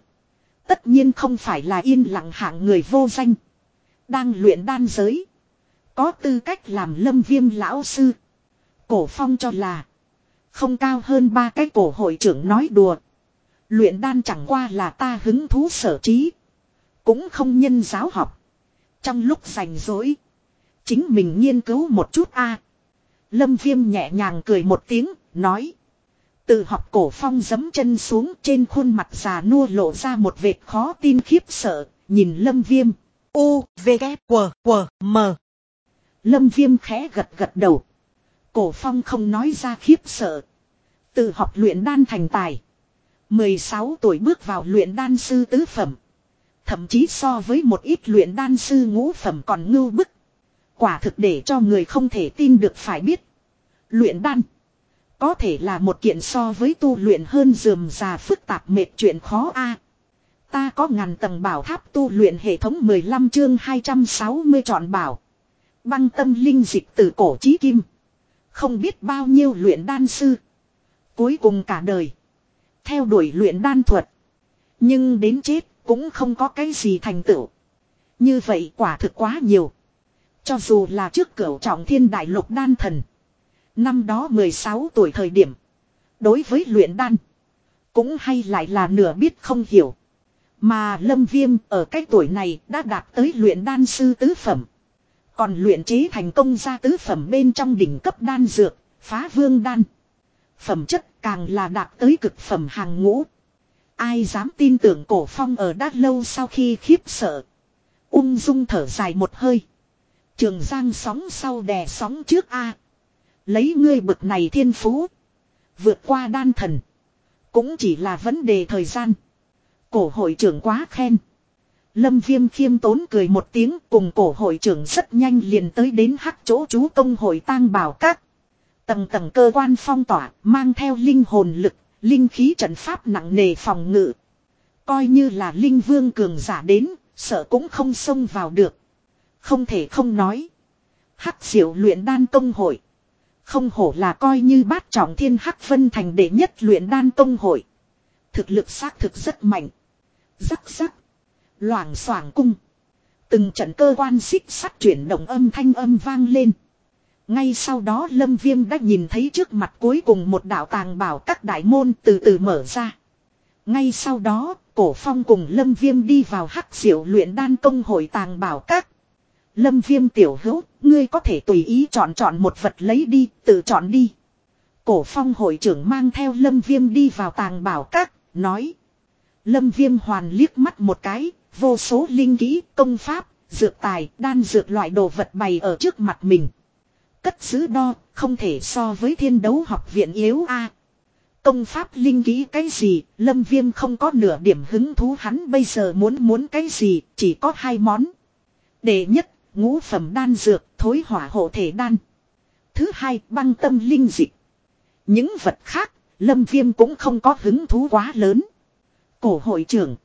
Tất nhiên không phải là yên lặng hạng người vô danh. Đang luyện đan giới. Có tư cách làm lâm viêm lão sư. Cổ phong cho là. Không cao hơn ba cái cổ hội trưởng nói đùa. Luyện đan chẳng qua là ta hứng thú sở trí. Cũng không nhân giáo học. Trong lúc rảnh rỗi. Chính mình nghiên cứu một chút a Lâm viêm nhẹ nhàng cười một tiếng, nói. Từ học cổ phong giấm chân xuống trên khuôn mặt già nua lộ ra một vệt khó tin khiếp sợ, nhìn lâm viêm. U, V, G, W, W, M. Lâm viêm khẽ gật gật đầu. Cổ phong không nói ra khiếp sợ. Từ học luyện đan thành tài. 16 tuổi bước vào luyện đan sư tứ phẩm. Thậm chí so với một ít luyện đan sư ngũ phẩm còn ngưu bức. Quả thực để cho người không thể tin được phải biết. Luyện đan. Có thể là một kiện so với tu luyện hơn dườm già phức tạp mệt chuyện khó a. Ta có ngàn tầng bảo tháp tu luyện hệ thống 15 chương 260 chọn bảo. Băng tâm linh dịch từ cổ chí kim. Không biết bao nhiêu luyện đan sư. Cuối cùng cả đời. Theo đuổi luyện đan thuật. Nhưng đến chết cũng không có cái gì thành tựu. Như vậy quả thực quá nhiều. Cho dù là trước cửa trọng thiên đại lục đan thần. Năm đó 16 tuổi thời điểm. Đối với luyện đan. Cũng hay lại là nửa biết không hiểu. Mà Lâm Viêm ở cái tuổi này đã đạt tới luyện đan sư tứ phẩm. Còn luyện chế thành công ra tứ phẩm bên trong đỉnh cấp đan dược, phá vương đan. Phẩm chất càng là đạt tới cực phẩm hàng ngũ. Ai dám tin tưởng cổ phong ở đã lâu sau khi khiếp sợ. Ung dung thở dài một hơi. Trường giang sóng sau đè sóng trước A. Lấy ngươi bực này thiên phú. Vượt qua đan thần. Cũng chỉ là vấn đề thời gian. Cổ hội trưởng quá khen. Lâm viêm khiêm tốn cười một tiếng cùng cổ hội trưởng rất nhanh liền tới đến hắc chỗ chú công hội tang bảo các. Tầng tầng cơ quan phong tỏa mang theo linh hồn lực, linh khí trận pháp nặng nề phòng ngự. Coi như là linh vương cường giả đến, sợ cũng không xông vào được. Không thể không nói. Hắc diệu luyện đan công hội. Không hổ là coi như bát trọng thiên hắc vân thành đệ nhất luyện đan công hội. Thực lực xác thực rất mạnh. Rắc rắc. Loảng xoảng cung. Từng trận cơ quan xích sắt chuyển động âm thanh âm vang lên. Ngay sau đó Lâm Viêm đã nhìn thấy trước mặt cuối cùng một đạo tàng bảo các đại môn từ từ mở ra. Ngay sau đó, Cổ Phong cùng Lâm Viêm đi vào hắc diệu luyện đan công hội tàng bảo các. Lâm Viêm tiểu hữu, ngươi có thể tùy ý chọn chọn một vật lấy đi, tự chọn đi. Cổ Phong hội trưởng mang theo Lâm Viêm đi vào tàng bảo các, nói. Lâm Viêm hoàn liếc mắt một cái, vô số linh kỹ, công pháp, dược tài, đan dược loại đồ vật bày ở trước mặt mình. Cất giữ đo, không thể so với thiên đấu học viện yếu a Công pháp linh ký cái gì, lâm viêm không có nửa điểm hứng thú hắn bây giờ muốn muốn cái gì, chỉ có hai món. Đệ nhất, ngũ phẩm đan dược, thối hỏa hộ thể đan. Thứ hai, băng tâm linh dịch. Những vật khác, lâm viêm cũng không có hứng thú quá lớn. Cổ hội trưởng.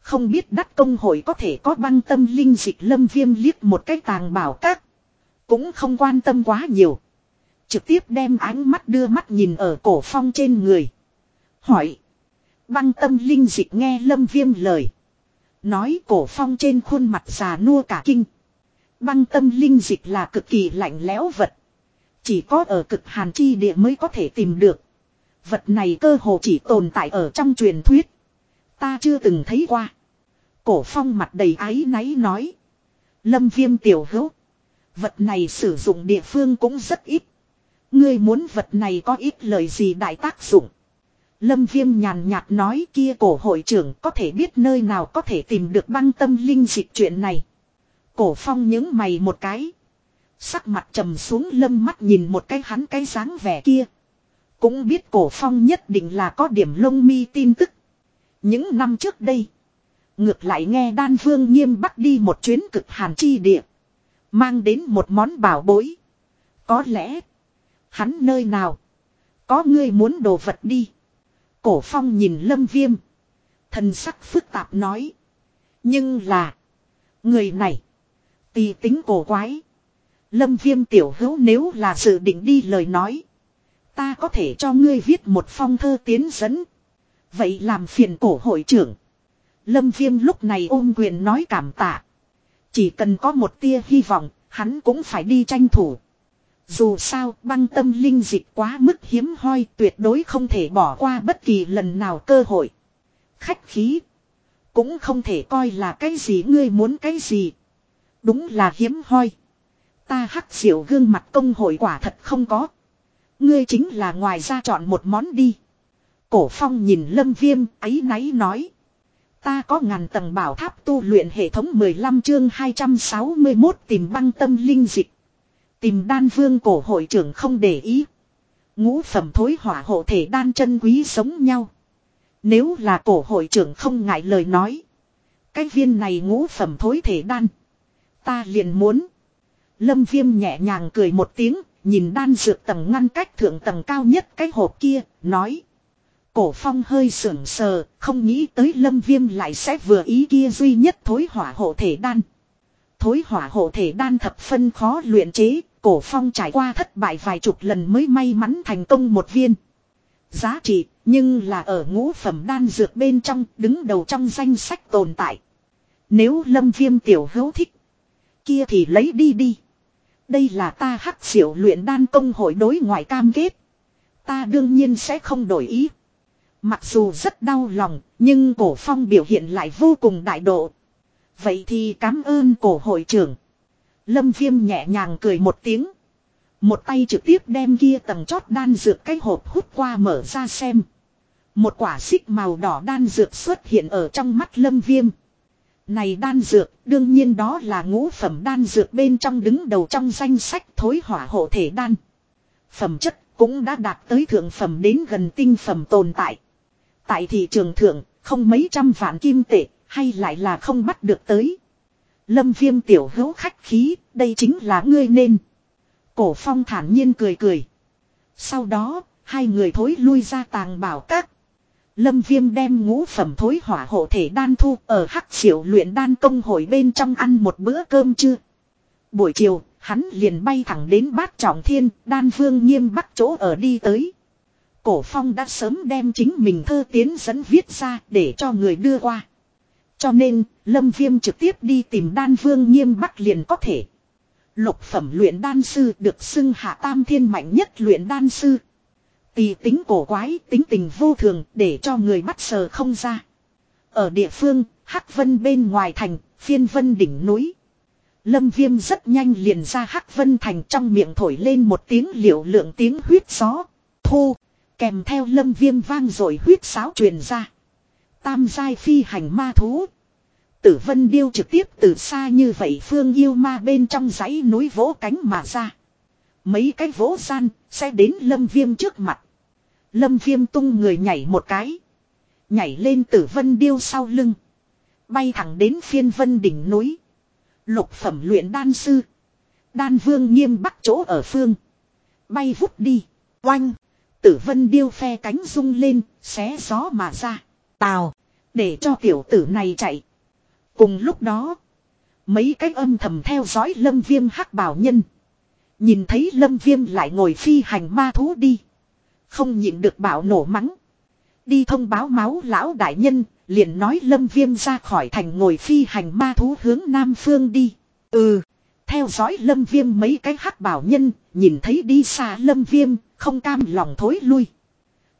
Không biết đắc công hội có thể có băng tâm linh dịch lâm viêm liếc một cái tàng bảo các. Cũng không quan tâm quá nhiều. Trực tiếp đem ánh mắt đưa mắt nhìn ở cổ phong trên người. Hỏi. Băng tâm linh dịch nghe lâm viêm lời. Nói cổ phong trên khuôn mặt già nua cả kinh. Băng tâm linh dịch là cực kỳ lạnh lẽo vật. Chỉ có ở cực hàn chi địa mới có thể tìm được. Vật này cơ hồ chỉ tồn tại ở trong truyền thuyết. Ta chưa từng thấy qua. Cổ phong mặt đầy áy náy nói. Lâm viêm tiểu hữu. Vật này sử dụng địa phương cũng rất ít. Ngươi muốn vật này có ít lời gì đại tác dụng. Lâm Viêm nhàn nhạt nói kia cổ hội trưởng có thể biết nơi nào có thể tìm được băng tâm linh dịch chuyện này. Cổ phong những mày một cái. Sắc mặt trầm xuống lâm mắt nhìn một cái hắn cái dáng vẻ kia. Cũng biết cổ phong nhất định là có điểm lông mi tin tức. Những năm trước đây. Ngược lại nghe đan vương nghiêm bắt đi một chuyến cực hàn chi địa. Mang đến một món bảo bối. Có lẽ. Hắn nơi nào. Có ngươi muốn đồ vật đi. Cổ phong nhìn lâm viêm. Thần sắc phức tạp nói. Nhưng là. Người này. Tì tính cổ quái. Lâm viêm tiểu hữu nếu là dự định đi lời nói. Ta có thể cho ngươi viết một phong thơ tiến dẫn. Vậy làm phiền cổ hội trưởng. Lâm viêm lúc này ôm quyền nói cảm tạ. Chỉ cần có một tia hy vọng, hắn cũng phải đi tranh thủ. Dù sao băng tâm linh dịch quá mức hiếm hoi tuyệt đối không thể bỏ qua bất kỳ lần nào cơ hội. Khách khí. Cũng không thể coi là cái gì ngươi muốn cái gì. Đúng là hiếm hoi. Ta hắc diệu gương mặt công hội quả thật không có. Ngươi chính là ngoài ra chọn một món đi. Cổ phong nhìn lâm viêm ấy náy nói. Ta có ngàn tầng bảo tháp tu luyện hệ thống 15 chương 261 tìm băng tâm linh dịch. Tìm đan vương cổ hội trưởng không để ý. Ngũ phẩm thối hỏa hộ thể đan chân quý sống nhau. Nếu là cổ hội trưởng không ngại lời nói. Cái viên này ngũ phẩm thối thể đan. Ta liền muốn. Lâm viêm nhẹ nhàng cười một tiếng. Nhìn đan dược tầng ngăn cách thượng tầng cao nhất cái hộp kia. Nói. Cổ phong hơi sưởng sờ. Không nghĩ tới lâm viêm lại sẽ vừa ý kia duy nhất thối hỏa hộ thể đan. Thối hỏa hộ thể đan thập phân khó luyện chế, cổ phong trải qua thất bại vài chục lần mới may mắn thành công một viên. Giá trị, nhưng là ở ngũ phẩm đan dược bên trong, đứng đầu trong danh sách tồn tại. Nếu lâm viêm tiểu hữu thích, kia thì lấy đi đi. Đây là ta hắc diệu luyện đan công hội đối ngoại cam kết. Ta đương nhiên sẽ không đổi ý. Mặc dù rất đau lòng, nhưng cổ phong biểu hiện lại vô cùng đại độ. Vậy thì cảm ơn cổ hội trưởng. Lâm viêm nhẹ nhàng cười một tiếng. Một tay trực tiếp đem kia tầng chót đan dược cái hộp hút qua mở ra xem. Một quả xích màu đỏ đan dược xuất hiện ở trong mắt lâm viêm. Này đan dược, đương nhiên đó là ngũ phẩm đan dược bên trong đứng đầu trong danh sách thối hỏa hộ thể đan. Phẩm chất cũng đã đạt tới thượng phẩm đến gần tinh phẩm tồn tại. Tại thị trường thượng, không mấy trăm vạn kim tệ, hay lại là không bắt được tới. Lâm viêm tiểu hữu khách khí, đây chính là ngươi nên. Cổ phong thản nhiên cười cười. Sau đó, hai người thối lui ra tàng bảo các. Lâm viêm đem ngũ phẩm thối hỏa hộ thể đan thu ở hắc diệu luyện đan công hội bên trong ăn một bữa cơm chưa. Buổi chiều, hắn liền bay thẳng đến bát trọng thiên, đan vương nghiêm bắt chỗ ở đi tới. Cổ phong đã sớm đem chính mình thơ tiến dẫn viết ra để cho người đưa qua. Cho nên, Lâm Viêm trực tiếp đi tìm đan vương nghiêm bắc liền có thể. Lục phẩm luyện đan sư được xưng hạ tam thiên mạnh nhất luyện đan sư. Tì tính cổ quái, tính tình vô thường để cho người bắt sờ không ra. Ở địa phương, Hắc Vân bên ngoài thành, phiên vân đỉnh núi. Lâm Viêm rất nhanh liền ra Hắc Vân thành trong miệng thổi lên một tiếng liệu lượng tiếng huyết gió. Thu, kèm theo Lâm Viêm vang rồi huyết sáo truyền ra. Tam giai phi hành ma thú. Tử vân điêu trực tiếp từ xa như vậy phương yêu ma bên trong dãy núi vỗ cánh mà ra. Mấy cái vỗ gian sẽ đến lâm viêm trước mặt. Lâm viêm tung người nhảy một cái. Nhảy lên tử vân điêu sau lưng. Bay thẳng đến phiên vân đỉnh núi. Lục phẩm luyện đan sư. Đan vương nghiêm bắt chỗ ở phương. Bay vút đi. Oanh. Tử vân điêu phe cánh rung lên. Xé gió mà ra. Tào. Để cho tiểu tử này chạy. Cùng lúc đó. Mấy cái âm thầm theo dõi lâm viêm hắc bảo nhân. Nhìn thấy lâm viêm lại ngồi phi hành ma thú đi. Không nhịn được bảo nổ mắng. Đi thông báo máu lão đại nhân. Liền nói lâm viêm ra khỏi thành ngồi phi hành ma thú hướng nam phương đi. Ừ. Theo dõi lâm viêm mấy cái hắc bảo nhân. Nhìn thấy đi xa lâm viêm. Không cam lòng thối lui.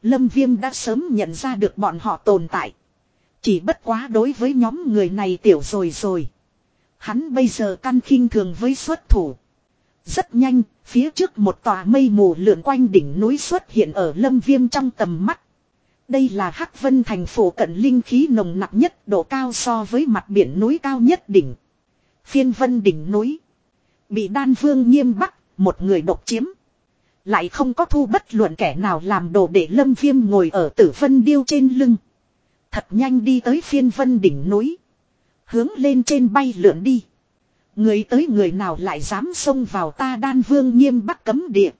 Lâm viêm đã sớm nhận ra được bọn họ tồn tại. Chỉ bất quá đối với nhóm người này tiểu rồi rồi. Hắn bây giờ căn khinh thường với xuất thủ. Rất nhanh, phía trước một tòa mây mù lượn quanh đỉnh núi xuất hiện ở lâm viêm trong tầm mắt. Đây là Hắc Vân thành phố cận linh khí nồng nặng nhất độ cao so với mặt biển núi cao nhất đỉnh. Phiên vân đỉnh núi. Bị đan vương nghiêm bắc, một người độc chiếm. Lại không có thu bất luận kẻ nào làm đồ để lâm viêm ngồi ở tử vân điêu trên lưng. Thật nhanh đi tới phiên vân đỉnh núi. Hướng lên trên bay lượn đi. Người tới người nào lại dám xông vào ta đan vương nghiêm bắc cấm địa.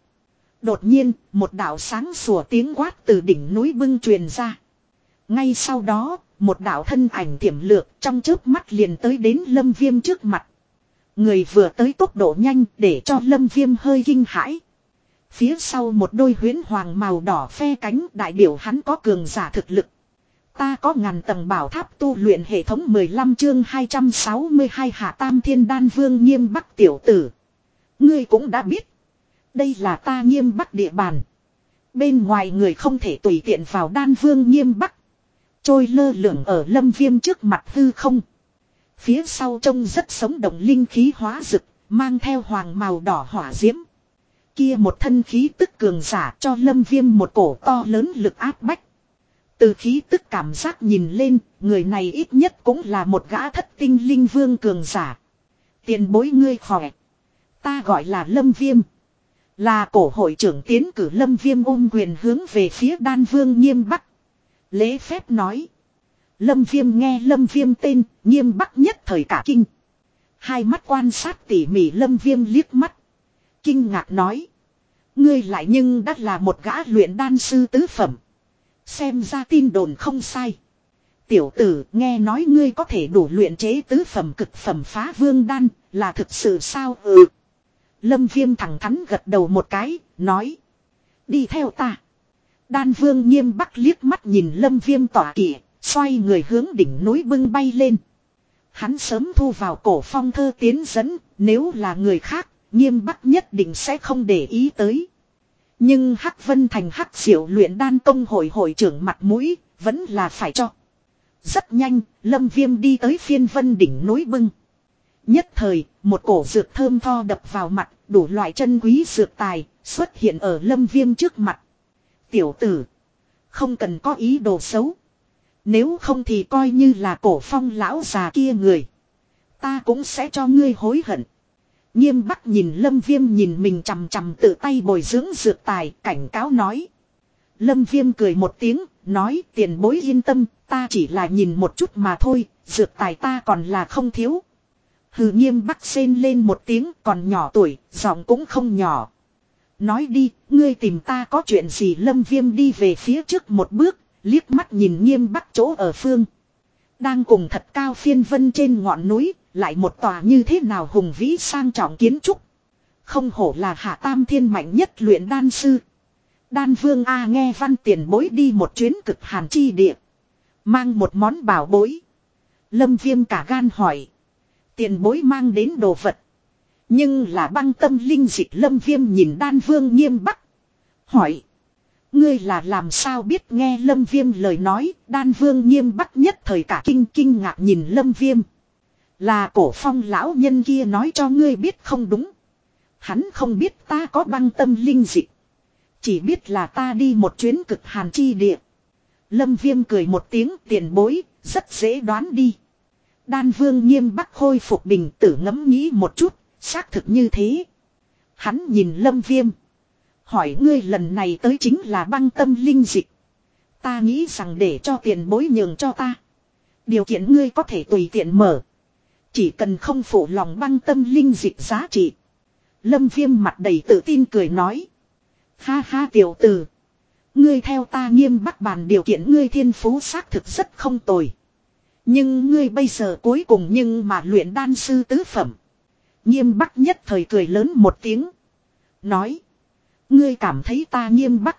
Đột nhiên, một đạo sáng sủa tiếng quát từ đỉnh núi bưng truyền ra. Ngay sau đó, một đạo thân ảnh tiềm lược trong chớp mắt liền tới đến lâm viêm trước mặt. Người vừa tới tốc độ nhanh để cho lâm viêm hơi kinh hãi. Phía sau một đôi huyến hoàng màu đỏ phe cánh đại biểu hắn có cường giả thực lực. Ta có ngàn tầng bảo tháp tu luyện hệ thống 15 chương 262 hạ tam thiên đan vương nghiêm bắc tiểu tử. Ngươi cũng đã biết. Đây là ta nghiêm bắc địa bàn. Bên ngoài người không thể tùy tiện vào đan vương nghiêm bắc. Trôi lơ lửng ở lâm viêm trước mặt hư không. Phía sau trông rất sống động linh khí hóa rực, mang theo hoàng màu đỏ hỏa diễm. Kia một thân khí tức cường giả cho lâm viêm một cổ to lớn lực áp bách. Từ khí tức cảm giác nhìn lên, người này ít nhất cũng là một gã thất tinh linh vương cường giả. Tiền bối ngươi khỏe. Ta gọi là lâm viêm. Là cổ hội trưởng tiến cử lâm viêm ôm quyền hướng về phía đan vương nghiêm bắc. Lễ phép nói. Lâm viêm nghe lâm viêm tên, nghiêm bắc nhất thời cả kinh. Hai mắt quan sát tỉ mỉ lâm viêm liếc mắt. Kinh ngạc nói. Ngươi lại nhưng đắt là một gã luyện đan sư tứ phẩm. Xem ra tin đồn không sai. Tiểu tử nghe nói ngươi có thể đủ luyện chế tứ phẩm cực phẩm phá vương đan, là thực sự sao ừ. Lâm viêm thẳng thắn gật đầu một cái, nói. Đi theo ta. Đan vương nghiêm bắc liếc mắt nhìn lâm viêm tỏa kỵ, xoay người hướng đỉnh núi bưng bay lên. Hắn sớm thu vào cổ phong thơ tiến dẫn, nếu là người khác, nghiêm bắc nhất định sẽ không để ý tới. Nhưng Hắc Vân Thành Hắc Diệu luyện đan công hội hội trưởng mặt mũi, vẫn là phải cho. Rất nhanh, Lâm Viêm đi tới phiên vân đỉnh núi bưng. Nhất thời, một cổ dược thơm tho đập vào mặt, đủ loại chân quý dược tài, xuất hiện ở Lâm Viêm trước mặt. Tiểu tử, không cần có ý đồ xấu. Nếu không thì coi như là cổ phong lão già kia người. Ta cũng sẽ cho ngươi hối hận. Nghiêm bắc nhìn lâm viêm nhìn mình chằm chằm tự tay bồi dưỡng dược tài cảnh cáo nói. Lâm viêm cười một tiếng, nói tiền bối yên tâm, ta chỉ là nhìn một chút mà thôi, dược tài ta còn là không thiếu. Hừ nghiêm bắc xên lên một tiếng còn nhỏ tuổi, giọng cũng không nhỏ. Nói đi, ngươi tìm ta có chuyện gì lâm viêm đi về phía trước một bước, liếc mắt nhìn nghiêm bắc chỗ ở phương. Đang cùng thật cao phiên vân trên ngọn núi, lại một tòa như thế nào hùng vĩ sang trọng kiến trúc. Không hổ là hạ tam thiên mạnh nhất luyện đan sư. Đan vương A nghe văn tiền bối đi một chuyến cực hàn chi địa. Mang một món bảo bối. Lâm viêm cả gan hỏi. Tiền bối mang đến đồ vật. Nhưng là băng tâm linh dịch lâm viêm nhìn đan vương nghiêm bắc. Hỏi. Ngươi là làm sao biết nghe lâm viêm lời nói, đan vương nghiêm bắc nhất thời cả kinh kinh ngạc nhìn lâm viêm. Là cổ phong lão nhân kia nói cho ngươi biết không đúng. Hắn không biết ta có băng tâm linh dị. Chỉ biết là ta đi một chuyến cực hàn chi địa. Lâm viêm cười một tiếng tiền bối, rất dễ đoán đi. Đan vương nghiêm bắc khôi phục bình tử ngẫm nghĩ một chút, xác thực như thế. Hắn nhìn lâm viêm. Hỏi ngươi lần này tới chính là băng tâm linh dịch. Ta nghĩ rằng để cho tiền bối nhường cho ta. Điều kiện ngươi có thể tùy tiện mở. Chỉ cần không phụ lòng băng tâm linh dịch giá trị. Lâm viêm mặt đầy tự tin cười nói. Ha ha tiểu tử. Ngươi theo ta nghiêm bắt bàn điều kiện ngươi thiên phú xác thực rất không tồi. Nhưng ngươi bây giờ cuối cùng nhưng mà luyện đan sư tứ phẩm. Nghiêm bắc nhất thời cười lớn một tiếng. Nói. Ngươi cảm thấy ta nghiêm bắc.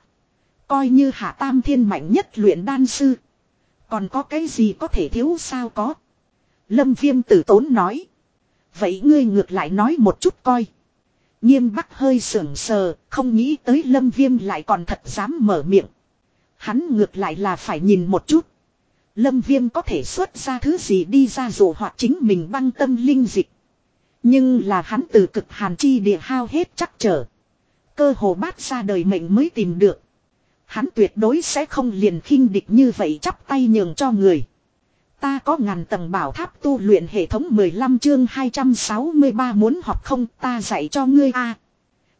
Coi như hạ tam thiên mạnh nhất luyện đan sư. Còn có cái gì có thể thiếu sao có. Lâm viêm tử tốn nói. Vậy ngươi ngược lại nói một chút coi. Nghiêm bắc hơi sưởng sờ, không nghĩ tới lâm viêm lại còn thật dám mở miệng. Hắn ngược lại là phải nhìn một chút. Lâm viêm có thể xuất ra thứ gì đi ra dù hoặc chính mình băng tâm linh dịch. Nhưng là hắn từ cực hàn chi địa hao hết chắc trở. Cơ hồ bát ra đời mệnh mới tìm được. Hắn tuyệt đối sẽ không liền khinh địch như vậy chắp tay nhường cho người. Ta có ngàn tầng bảo tháp tu luyện hệ thống 15 chương 263 muốn học không ta dạy cho ngươi a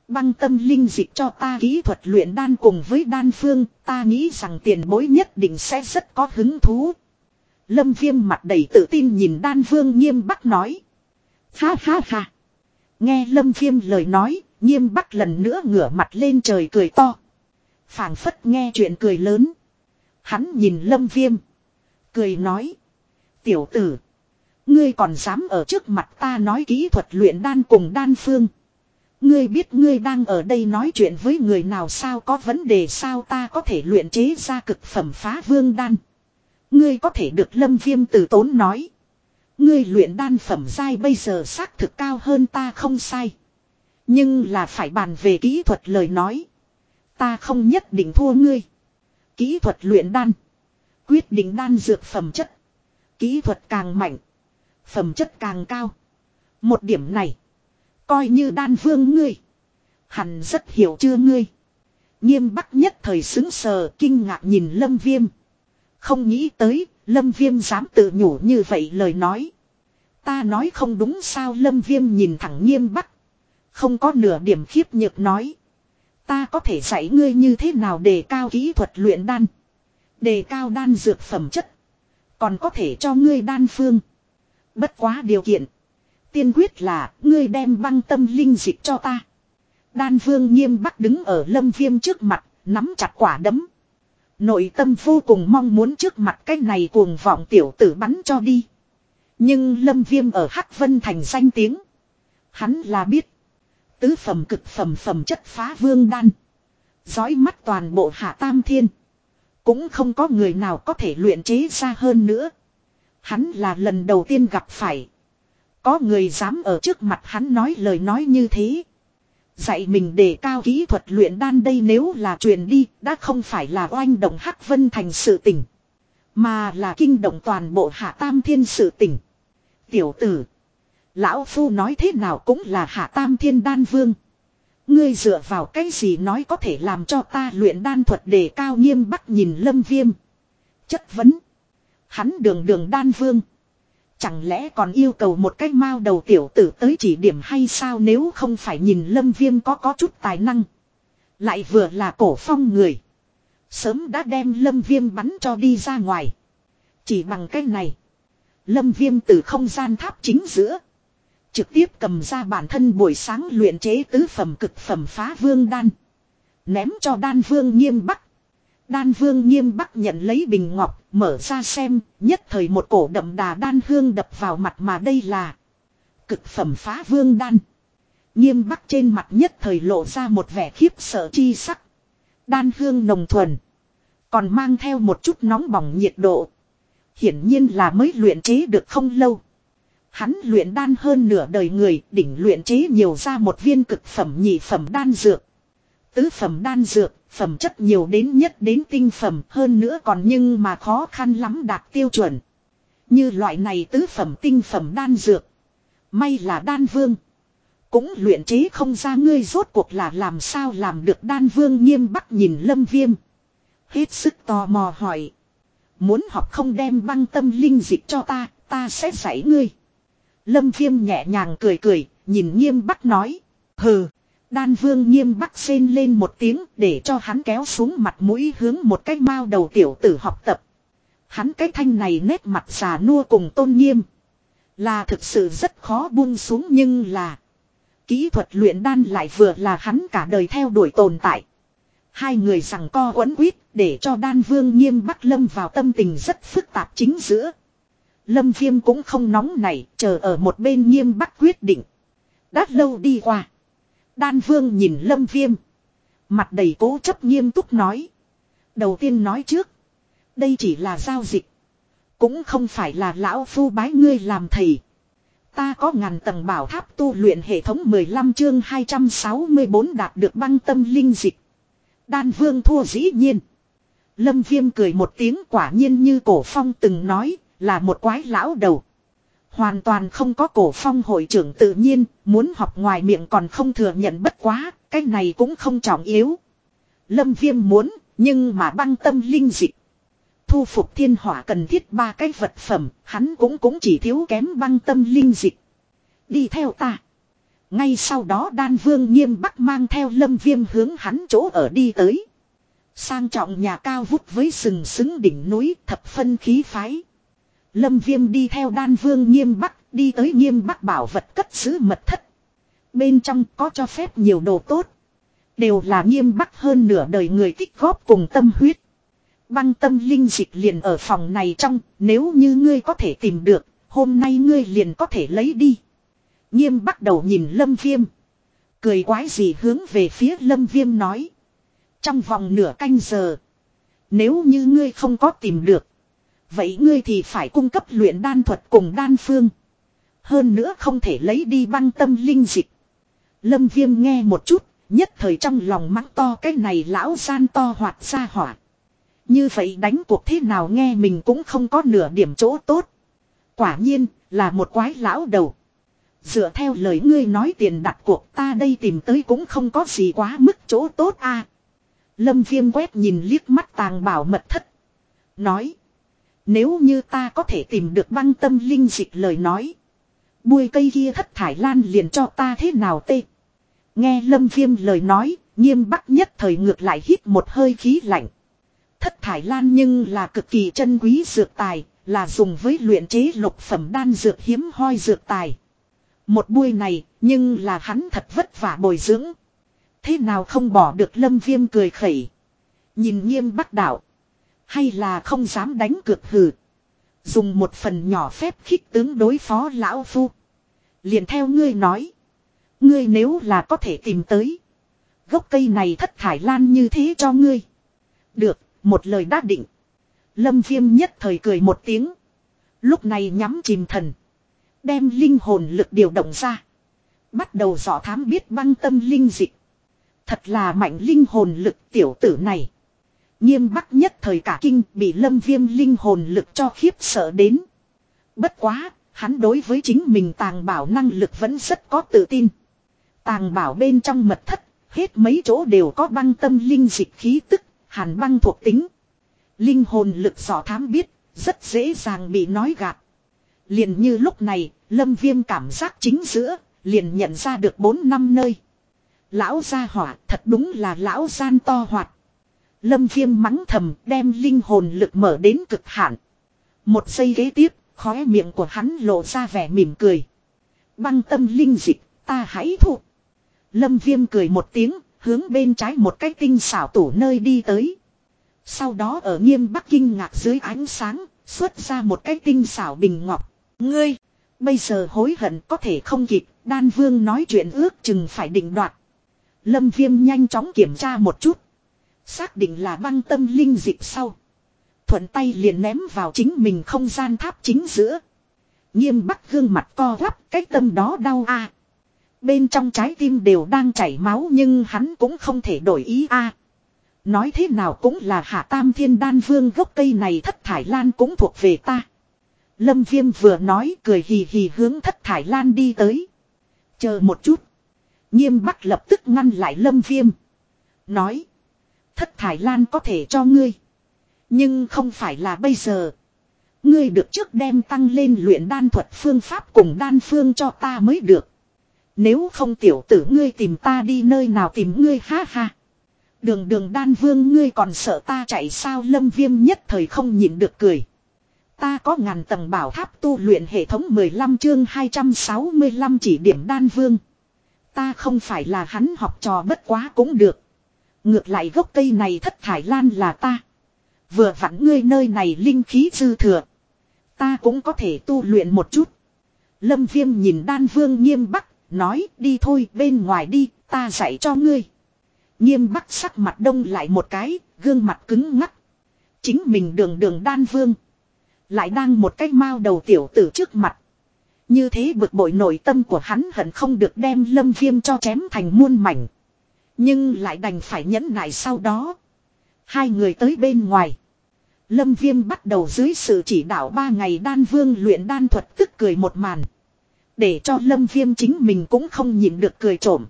Băng tâm linh dịch cho ta kỹ thuật luyện đan cùng với đan phương, ta nghĩ rằng tiền bối nhất định sẽ rất có hứng thú. Lâm viêm mặt đầy tự tin nhìn đan vương nghiêm bắc nói. Ha ha ha. Nghe lâm viêm lời nói, nghiêm bắc lần nữa ngửa mặt lên trời cười to. Phản phất nghe chuyện cười lớn. Hắn nhìn lâm viêm. Cười nói. Tiểu tử. Ngươi còn dám ở trước mặt ta nói kỹ thuật luyện đan cùng đan phương. Ngươi biết ngươi đang ở đây nói chuyện với người nào sao có vấn đề sao ta có thể luyện chế ra cực phẩm phá vương đan. Ngươi có thể được lâm viêm từ tốn nói. Ngươi luyện đan phẩm dai bây giờ xác thực cao hơn ta không sai. Nhưng là phải bàn về kỹ thuật lời nói. Ta không nhất định thua ngươi. Kỹ thuật luyện đan. Quyết định đan dược phẩm chất. Kỹ thuật càng mạnh. Phẩm chất càng cao. Một điểm này. Coi như đan vương ngươi. Hẳn rất hiểu chưa ngươi. Nghiêm bắc nhất thời xứng sờ kinh ngạc nhìn lâm viêm. Không nghĩ tới, lâm viêm dám tự nhủ như vậy lời nói. Ta nói không đúng sao lâm viêm nhìn thẳng nghiêm bắc. Không có nửa điểm khiếp nhược nói. Ta có thể dạy ngươi như thế nào để cao kỹ thuật luyện đan. Đề cao đan dược phẩm chất. Còn có thể cho ngươi đan phương. Bất quá điều kiện. Tiên quyết là ngươi đem băng tâm linh dịch cho ta. Đan phương nghiêm bắc đứng ở lâm viêm trước mặt, nắm chặt quả đấm. Nội tâm vô cùng mong muốn trước mặt cái này cuồng vọng tiểu tử bắn cho đi. Nhưng lâm viêm ở Hắc Vân Thành danh tiếng. Hắn là biết. Tứ phẩm cực phẩm phẩm chất phá vương đan. Giói mắt toàn bộ hạ tam thiên. Cũng không có người nào có thể luyện chế ra hơn nữa. Hắn là lần đầu tiên gặp phải. Có người dám ở trước mặt hắn nói lời nói như thế. Dạy mình để cao kỹ thuật luyện đan đây nếu là truyền đi, đã không phải là oanh động Hắc Vân thành sự tỉnh Mà là kinh động toàn bộ hạ tam thiên sự tỉnh Tiểu tử. Lão Phu nói thế nào cũng là hạ tam thiên đan vương. Ngươi dựa vào cái gì nói có thể làm cho ta luyện đan thuật để cao nghiêm bắt nhìn lâm viêm. Chất vấn. Hắn đường đường đan vương. Chẳng lẽ còn yêu cầu một cái mao đầu tiểu tử tới chỉ điểm hay sao nếu không phải nhìn lâm viêm có có chút tài năng. Lại vừa là cổ phong người. Sớm đã đem lâm viêm bắn cho đi ra ngoài. Chỉ bằng cái này. Lâm viêm từ không gian tháp chính giữa. Trực tiếp cầm ra bản thân buổi sáng luyện chế tứ phẩm cực phẩm phá vương đan. Ném cho đan vương nghiêm bắc. Đan vương nghiêm bắc nhận lấy bình ngọc, mở ra xem, nhất thời một cổ đậm đà đan hương đập vào mặt mà đây là cực phẩm phá vương đan. Nghiêm bắc trên mặt nhất thời lộ ra một vẻ khiếp sợ chi sắc. Đan hương nồng thuần. Còn mang theo một chút nóng bỏng nhiệt độ. Hiển nhiên là mới luyện chế được không lâu. Hắn luyện đan hơn nửa đời người, đỉnh luyện chế nhiều ra một viên cực phẩm nhị phẩm đan dược. Tứ phẩm đan dược, phẩm chất nhiều đến nhất đến tinh phẩm hơn nữa còn nhưng mà khó khăn lắm đạt tiêu chuẩn. Như loại này tứ phẩm tinh phẩm đan dược. May là đan vương. Cũng luyện chế không ra ngươi rốt cuộc là làm sao làm được đan vương nghiêm bắc nhìn lâm viêm. Hết sức tò mò hỏi. Muốn học không đem băng tâm linh dịch cho ta, ta sẽ dạy ngươi. Lâm viêm nhẹ nhàng cười cười, nhìn nghiêm bắc nói. Hừ, đan vương nghiêm bắc xên lên một tiếng để cho hắn kéo xuống mặt mũi hướng một cái mao đầu tiểu tử học tập. Hắn cái thanh này nét mặt già nua cùng tôn nghiêm. Là thực sự rất khó buông xuống nhưng là. Kỹ thuật luyện đan lại vừa là hắn cả đời theo đuổi tồn tại. Hai người rằng co quấn quýt để cho đan vương nghiêm bắc lâm vào tâm tình rất phức tạp chính giữa. Lâm viêm cũng không nóng nảy chờ ở một bên nghiêm bắt quyết định. Đã lâu đi qua. Đan vương nhìn lâm viêm. Mặt đầy cố chấp nghiêm túc nói. Đầu tiên nói trước. Đây chỉ là giao dịch. Cũng không phải là lão phu bái ngươi làm thầy. Ta có ngàn tầng bảo tháp tu luyện hệ thống 15 chương 264 đạt được băng tâm linh dịch. Đan vương thua dĩ nhiên. Lâm viêm cười một tiếng quả nhiên như cổ phong từng nói, là một quái lão đầu. Hoàn toàn không có cổ phong hội trưởng tự nhiên, muốn học ngoài miệng còn không thừa nhận bất quá, cái này cũng không trọng yếu. Lâm viêm muốn, Nhưng mà băng tâm linh dịch. Thu phục thiên hỏa cần thiết ba cái vật phẩm, hắn cũng cũng chỉ thiếu kém băng tâm linh dịch. Đi theo ta. Ngay sau đó đan vương nghiêm bắc mang theo lâm viêm hướng hắn chỗ ở đi tới. Sang trọng nhà cao vút với sừng sững đỉnh núi thập phân khí phái. Lâm viêm đi theo đan vương nghiêm bắc đi tới nghiêm bắc bảo vật cất giữ mật thất. Bên trong có cho phép nhiều đồ tốt. Đều là nghiêm bắc hơn nửa đời người tích góp cùng tâm huyết. Băng tâm linh dịch liền ở phòng này trong, nếu như ngươi có thể tìm được, hôm nay ngươi liền có thể lấy đi. Nghiêm bắt đầu nhìn lâm viêm. Cười quái gì hướng về phía lâm viêm nói. Trong vòng nửa canh giờ. Nếu như ngươi không có tìm được. Vậy ngươi thì phải cung cấp luyện đan thuật cùng đan phương. Hơn nữa không thể lấy đi băng tâm linh dịch. Lâm viêm nghe một chút, nhất thời trong lòng mắng to cái này lão gian to hoạt ra hỏa. Như vậy đánh cuộc thế nào nghe mình cũng không có nửa điểm chỗ tốt. Quả nhiên là một quái lão đầu. Dựa theo lời ngươi nói tiền đặt cuộc ta đây tìm tới cũng không có gì quá mức chỗ tốt a. Lâm viêm quét nhìn liếc mắt tàng bảo mật thất. Nói. Nếu như ta có thể tìm được băng tâm linh dịch lời nói. Bùi cây kia thất thải lan liền cho ta thế nào tê. Nghe lâm viêm lời nói, nghiêm bắc nhất thời ngược lại hít một hơi khí lạnh. Thất thải lan nhưng là cực kỳ chân quý dược tài, là dùng với luyện chế lục phẩm đan dược hiếm hoi dược tài. Một buổi này, nhưng là hắn thật vất vả bồi dưỡng. Thế nào không bỏ được lâm viêm cười khẩy. Nhìn nghiêm bắc đạo. Hay là không dám đánh cược hử. Dùng một phần nhỏ phép khích tướng đối phó lão phu. Liền theo ngươi nói. Ngươi nếu là có thể tìm tới. Gốc cây này thất thải lan như thế cho ngươi. Được, một lời đã định. Lâm viêm nhất thời cười một tiếng. Lúc này nhắm chìm thần. Đem linh hồn lực điều động ra. Bắt đầu dò thám biết băng tâm linh dịch. Thật là mạnh linh hồn lực tiểu tử này. Nghiêm bắc nhất thời cả kinh bị lâm viêm linh hồn lực cho khiếp sợ đến. Bất quá, hắn đối với chính mình tàng bảo năng lực vẫn rất có tự tin. Tàng bảo bên trong mật thất, hết mấy chỗ đều có băng tâm linh dịch khí tức, hàn băng thuộc tính. Linh hồn lực dò thám biết, rất dễ dàng bị nói gạt. Liền như lúc này, lâm viêm cảm giác chính giữa, liền nhận ra được 4 năm nơi. Lão gia hỏa thật đúng là lão gian to hoạt. Lâm viêm mắng thầm đem linh hồn lực mở đến cực hạn. Một giây ghế tiếp, khóe miệng của hắn lộ ra vẻ mỉm cười. Băng tâm linh dịch, ta hãy thụ. Lâm viêm cười một tiếng, hướng bên trái một cái tinh xảo tủ nơi đi tới. Sau đó ở nghiêm bắc kinh ngạc dưới ánh sáng, xuất ra một cái tinh xảo bình ngọc. Ngươi, bây giờ hối hận có thể không kịp, đan vương nói chuyện ước chừng phải định đoạt. Lâm viêm nhanh chóng kiểm tra một chút. Xác định là băng tâm linh dịch sau. Thuận tay liền ném vào chính mình không gian tháp chính giữa. Nghiêm bắc gương mặt co quắp, cái tâm đó đau a Bên trong trái tim đều đang chảy máu nhưng hắn cũng không thể đổi ý a Nói thế nào cũng là hạ tam thiên đan vương gốc cây này thất thải lan cũng thuộc về ta. Lâm Viêm vừa nói cười hì hì hướng thất thải lan đi tới. Chờ một chút. Nghiêm bắc lập tức ngăn lại Lâm Viêm. Nói. Thất thải lan có thể cho ngươi. Nhưng không phải là bây giờ. Ngươi được trước đem tăng lên luyện đan thuật phương pháp cùng đan phương cho ta mới được. Nếu không tiểu tử ngươi tìm ta đi nơi nào tìm ngươi, ha ha. Đường đường đan vương ngươi còn sợ ta chạy sao lâm viêm nhất thời không nhịn được cười. Ta có ngàn tầng bảo tháp tu luyện hệ thống 15 chương 265 chỉ điểm đan vương. Ta không phải là hắn học trò bất quá cũng được. Ngược lại gốc cây này thất thải lan là ta. Vừa vặn ngươi nơi này linh khí dư thừa. Ta cũng có thể tu luyện một chút. Lâm viêm nhìn đan vương nghiêm bắc, nói đi thôi bên ngoài đi, ta dạy cho ngươi. Nghiêm bắc sắc mặt đông lại một cái, gương mặt cứng ngắc. Chính mình đường đường đan vương. Lại đang một cái mao đầu tiểu tử trước mặt. Như thế bực bội nội tâm của hắn hận không được đem lâm viêm cho chém thành muôn mảnh. Nhưng lại đành phải nhẫn nại sau đó. Hai người tới bên ngoài. Lâm viêm bắt đầu dưới sự chỉ đạo ba ngày đan vương luyện đan thuật tức cười một màn. Để cho lâm viêm chính mình cũng không nhìn được cười trộm.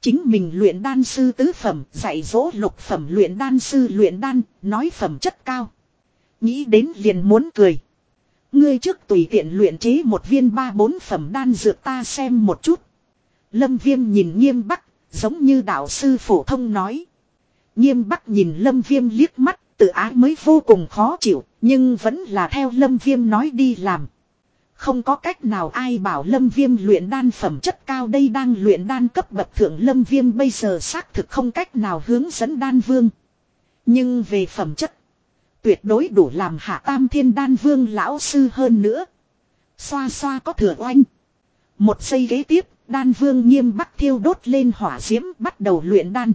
Chính mình luyện đan sư tứ phẩm, dạy dỗ lục phẩm luyện đan sư luyện đan, nói phẩm chất cao. Nghĩ đến liền muốn cười. Ngươi trước tùy tiện luyện chế một viên ba bốn phẩm đan dược ta xem một chút. Lâm viêm nhìn nghiêm bắc, giống như đạo sư phổ thông nói. Nghiêm bắc nhìn lâm viêm liếc mắt, tự ái mới vô cùng khó chịu, nhưng vẫn là theo lâm viêm nói đi làm. Không có cách nào ai bảo lâm viêm luyện đan phẩm chất cao đây đang luyện đan cấp bậc thượng lâm viêm bây giờ xác thực không cách nào hướng dẫn đan vương. Nhưng về phẩm chất, tuyệt đối đủ làm hạ tam thiên đan vương lão sư hơn nữa. Xoa xoa có thừa oanh. Một giây ghế tiếp, đan vương nghiêm bắc thiêu đốt lên hỏa diễm bắt đầu luyện đan.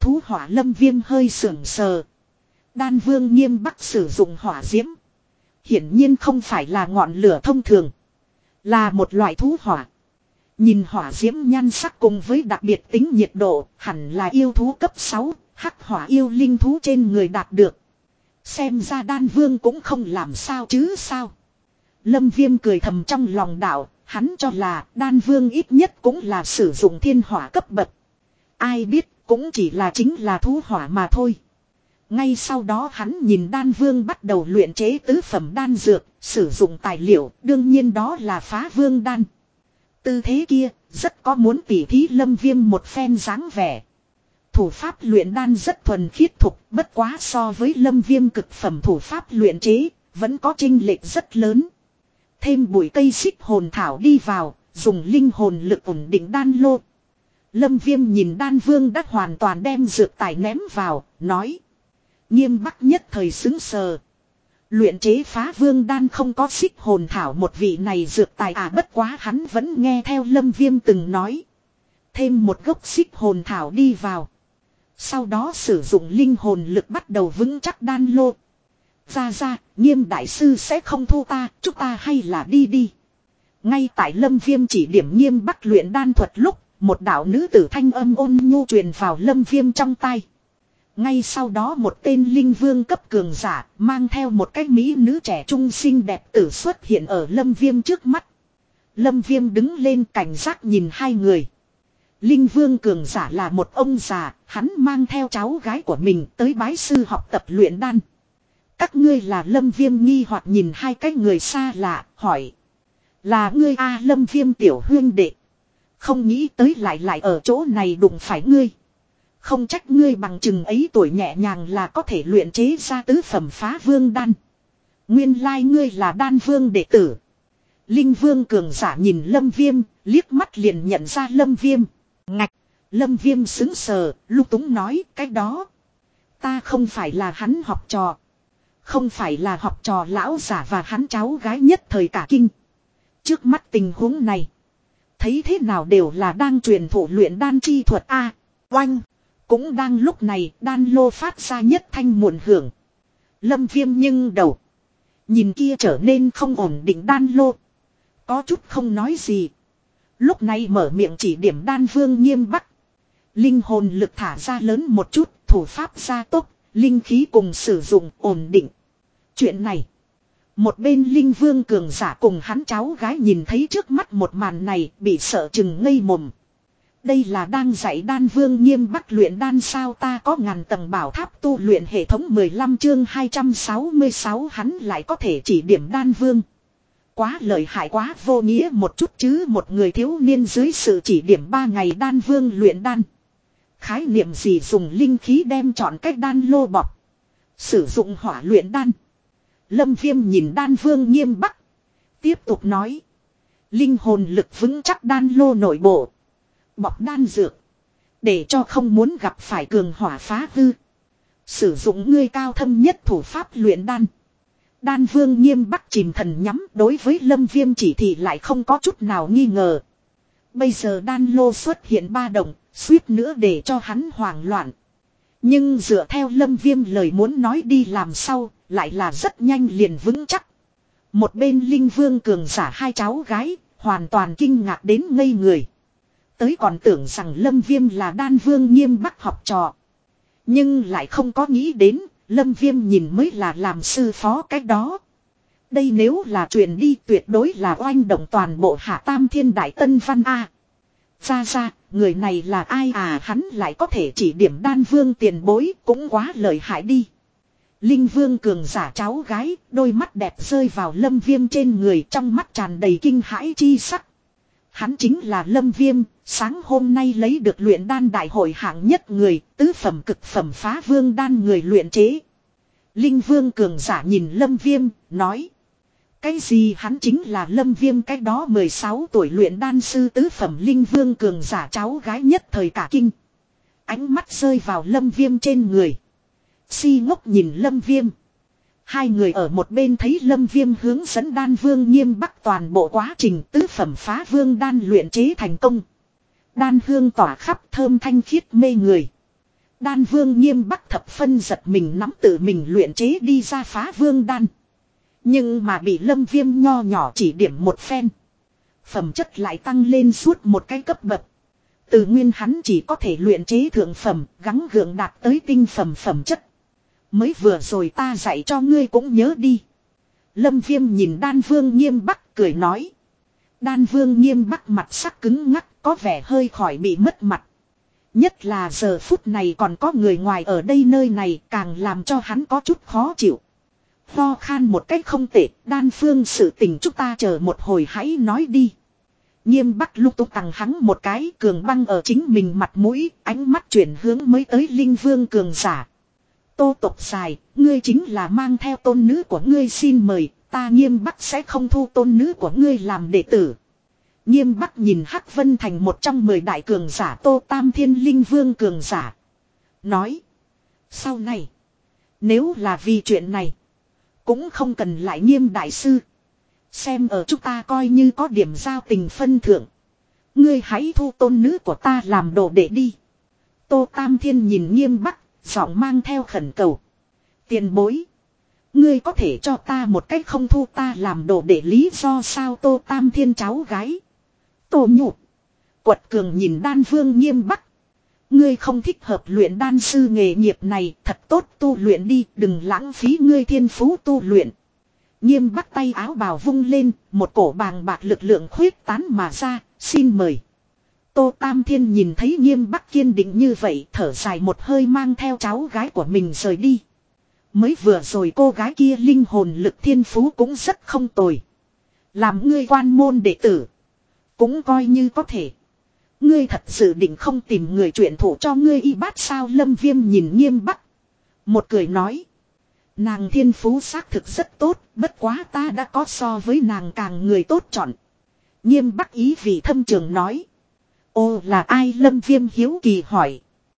Thú hỏa lâm viêm hơi sưởng sờ. Đan vương nghiêm bắc sử dụng hỏa diễm. Hiển nhiên không phải là ngọn lửa thông thường. Là một loại thú hỏa. Nhìn hỏa diễm nhan sắc cùng với đặc biệt tính nhiệt độ, hẳn là yêu thú cấp 6, hắc hỏa yêu linh thú trên người đạt được. Xem ra đan vương cũng không làm sao chứ sao. Lâm viêm cười thầm trong lòng đạo, hắn cho là đan vương ít nhất cũng là sử dụng thiên hỏa cấp bậc. Ai biết cũng chỉ là chính là thú hỏa mà thôi. Ngay sau đó hắn nhìn đan vương bắt đầu luyện chế tứ phẩm đan dược, sử dụng tài liệu, đương nhiên đó là phá vương đan. Tư thế kia, rất có muốn tỉ thí lâm viêm một phen dáng vẻ. Thủ pháp luyện đan rất thuần khiết thục, bất quá so với lâm viêm cực phẩm thủ pháp luyện chế, vẫn có trinh lệch rất lớn. Thêm bụi cây xích hồn thảo đi vào, dùng linh hồn lực ổn định đan lô. Lâm viêm nhìn đan vương đã hoàn toàn đem dược tài ném vào, nói. Nghiêm bắc nhất thời xứng sờ. Luyện chế phá vương đan không có xích hồn thảo một vị này dược tài à bất quá hắn vẫn nghe theo lâm viêm từng nói. Thêm một gốc xích hồn thảo đi vào. Sau đó sử dụng linh hồn lực bắt đầu vững chắc đan lô. Ra ra, nghiêm đại sư sẽ không thu ta, chúng ta hay là đi đi. Ngay tại lâm viêm chỉ điểm nghiêm bắc luyện đan thuật lúc, một đạo nữ tử thanh âm ôn nhu truyền vào lâm viêm trong tay. Ngay sau đó một tên linh vương cấp cường giả mang theo một cái mỹ nữ trẻ trung xinh đẹp tử xuất hiện ở lâm viêm trước mắt. Lâm viêm đứng lên cảnh giác nhìn hai người. Linh vương cường giả là một ông già, hắn mang theo cháu gái của mình tới bái sư học tập luyện đan. Các ngươi là lâm viêm nghi hoặc nhìn hai cái người xa lạ, hỏi. Là ngươi A lâm viêm tiểu huyên đệ. Không nghĩ tới lại lại ở chỗ này đụng phải ngươi. Không trách ngươi bằng chừng ấy tuổi nhẹ nhàng là có thể luyện chế ra tứ phẩm phá vương đan. Nguyên lai ngươi là đan vương đệ tử. Linh vương cường giả nhìn lâm viêm, liếc mắt liền nhận ra lâm viêm. Ngạch, lâm viêm xứng sờ, lúc túng nói cái đó. Ta không phải là hắn học trò. Không phải là học trò lão giả và hắn cháu gái nhất thời cả kinh. Trước mắt tình huống này. Thấy thế nào đều là đang truyền thụ luyện đan chi thuật A. oanh. Cũng đang lúc này đan lô phát ra nhất thanh muộn hưởng. Lâm viêm nhưng đầu. Nhìn kia trở nên không ổn định đan lô. Có chút không nói gì. Lúc này mở miệng chỉ điểm đan vương nghiêm bắc. Linh hồn lực thả ra lớn một chút, thủ pháp ra tốt, linh khí cùng sử dụng ổn định. Chuyện này. Một bên linh vương cường giả cùng hắn cháu gái nhìn thấy trước mắt một màn này bị sợ chừng ngây mồm. Đây là đang dạy đan vương nghiêm bắt luyện đan sao ta có ngàn tầng bảo tháp tu luyện hệ thống 15 chương 266 hắn lại có thể chỉ điểm đan vương. Quá lợi hại quá vô nghĩa một chút chứ một người thiếu niên dưới sự chỉ điểm ba ngày đan vương luyện đan. Khái niệm gì dùng linh khí đem chọn cách đan lô bọc. Sử dụng hỏa luyện đan. Lâm viêm nhìn đan vương nghiêm bắc. Tiếp tục nói. Linh hồn lực vững chắc đan lô nội bộ. Bọc đan dược. Để cho không muốn gặp phải cường hỏa phá hư. Sử dụng ngươi cao thâm nhất thủ pháp luyện đan. Đan vương nghiêm bắc chìm thần nhắm đối với lâm viêm chỉ thị lại không có chút nào nghi ngờ. Bây giờ đan lô xuất hiện ba đồng, suýt nữa để cho hắn hoảng loạn. Nhưng dựa theo lâm viêm lời muốn nói đi làm sau, lại là rất nhanh liền vững chắc. Một bên linh vương cường giả hai cháu gái, hoàn toàn kinh ngạc đến ngây người. Tới còn tưởng rằng lâm viêm là đan vương nghiêm bắc học trò. Nhưng lại không có nghĩ đến, lâm viêm nhìn mới là làm sư phó cách đó. Đây nếu là chuyện đi tuyệt đối là oanh động toàn bộ hạ tam thiên đại tân văn A. Ra ra, người này là ai à hắn lại có thể chỉ điểm đan vương tiền bối cũng quá lợi hại đi. Linh vương cường giả cháu gái, đôi mắt đẹp rơi vào lâm viêm trên người trong mắt tràn đầy kinh hãi chi sắc. Hắn chính là lâm viêm, sáng hôm nay lấy được luyện đan đại hội hạng nhất người, tứ phẩm cực phẩm phá vương đan người luyện chế. Linh vương cường giả nhìn lâm viêm, nói. Cái gì hắn chính là lâm viêm cái đó 16 tuổi luyện đan sư tứ phẩm linh vương cường giả cháu gái nhất thời cả kinh. Ánh mắt rơi vào lâm viêm trên người. Si ngốc nhìn lâm viêm. Hai người ở một bên thấy lâm viêm hướng dẫn đan vương nghiêm bắc toàn bộ quá trình tứ phẩm phá vương đan luyện chế thành công. Đan hương tỏa khắp thơm thanh khiết mê người. Đan vương nghiêm bắc thập phân giật mình nắm tự mình luyện chế đi ra phá vương đan. Nhưng mà bị lâm viêm nho nhỏ chỉ điểm một phen. Phẩm chất lại tăng lên suốt một cái cấp bậc. Từ nguyên hắn chỉ có thể luyện chế thượng phẩm, gắng gượng đạt tới tinh phẩm phẩm chất. Mới vừa rồi ta dạy cho ngươi cũng nhớ đi. Lâm viêm nhìn đan vương nghiêm bắc cười nói. Đan vương nghiêm bắc mặt sắc cứng ngắc có vẻ hơi khỏi bị mất mặt. Nhất là giờ phút này còn có người ngoài ở đây nơi này càng làm cho hắn có chút khó chịu. Ho khan một cách không tệ, đan phương sự tình chúng ta chờ một hồi hãy nói đi. Nghiêm bắc lúc túc tặng hắn một cái cường băng ở chính mình mặt mũi, ánh mắt chuyển hướng mới tới linh vương cường giả. Tô tục dài, ngươi chính là mang theo tôn nữ của ngươi xin mời, ta nghiêm bắc sẽ không thu tôn nữ của ngươi làm đệ tử. Nghiêm bắc nhìn Hắc Vân thành một trong mười đại cường giả Tô Tam Thiên Linh Vương cường giả. Nói. Sau này. Nếu là vì chuyện này. Cũng không cần lại nghiêm đại sư. Xem ở chúng ta coi như có điểm giao tình phân thượng. Ngươi hãy thu tôn nữ của ta làm đồ để đi. Tô Tam Thiên nhìn nghiêm bắc, giọng mang theo khẩn cầu. Tiền bối. Ngươi có thể cho ta một cách không thu ta làm đồ để lý do sao Tô Tam Thiên cháu gái. Tô nhục. Quật cường nhìn đan vương nghiêm bắc. Ngươi không thích hợp luyện đan sư nghề nghiệp này thật tốt tu luyện đi đừng lãng phí ngươi thiên phú tu luyện. Nghiêm bắt tay áo bào vung lên, một cổ bàng bạc lực lượng khuyết tán mà ra, xin mời. Tô Tam Thiên nhìn thấy nghiêm bắc kiên định như vậy thở dài một hơi mang theo cháu gái của mình rời đi. Mới vừa rồi cô gái kia linh hồn lực thiên phú cũng rất không tồi. Làm ngươi quan môn đệ tử. Cũng coi như có thể. Ngươi thật sự định không tìm người chuyện thủ cho ngươi y bát sao lâm viêm nhìn nghiêm bắc. Một cười nói. Nàng thiên phú xác thực rất tốt, bất quá ta đã có so với nàng càng người tốt chọn. Nghiêm bắc ý vì thâm trường nói. Ô là ai lâm viêm hiếu kỳ hỏi.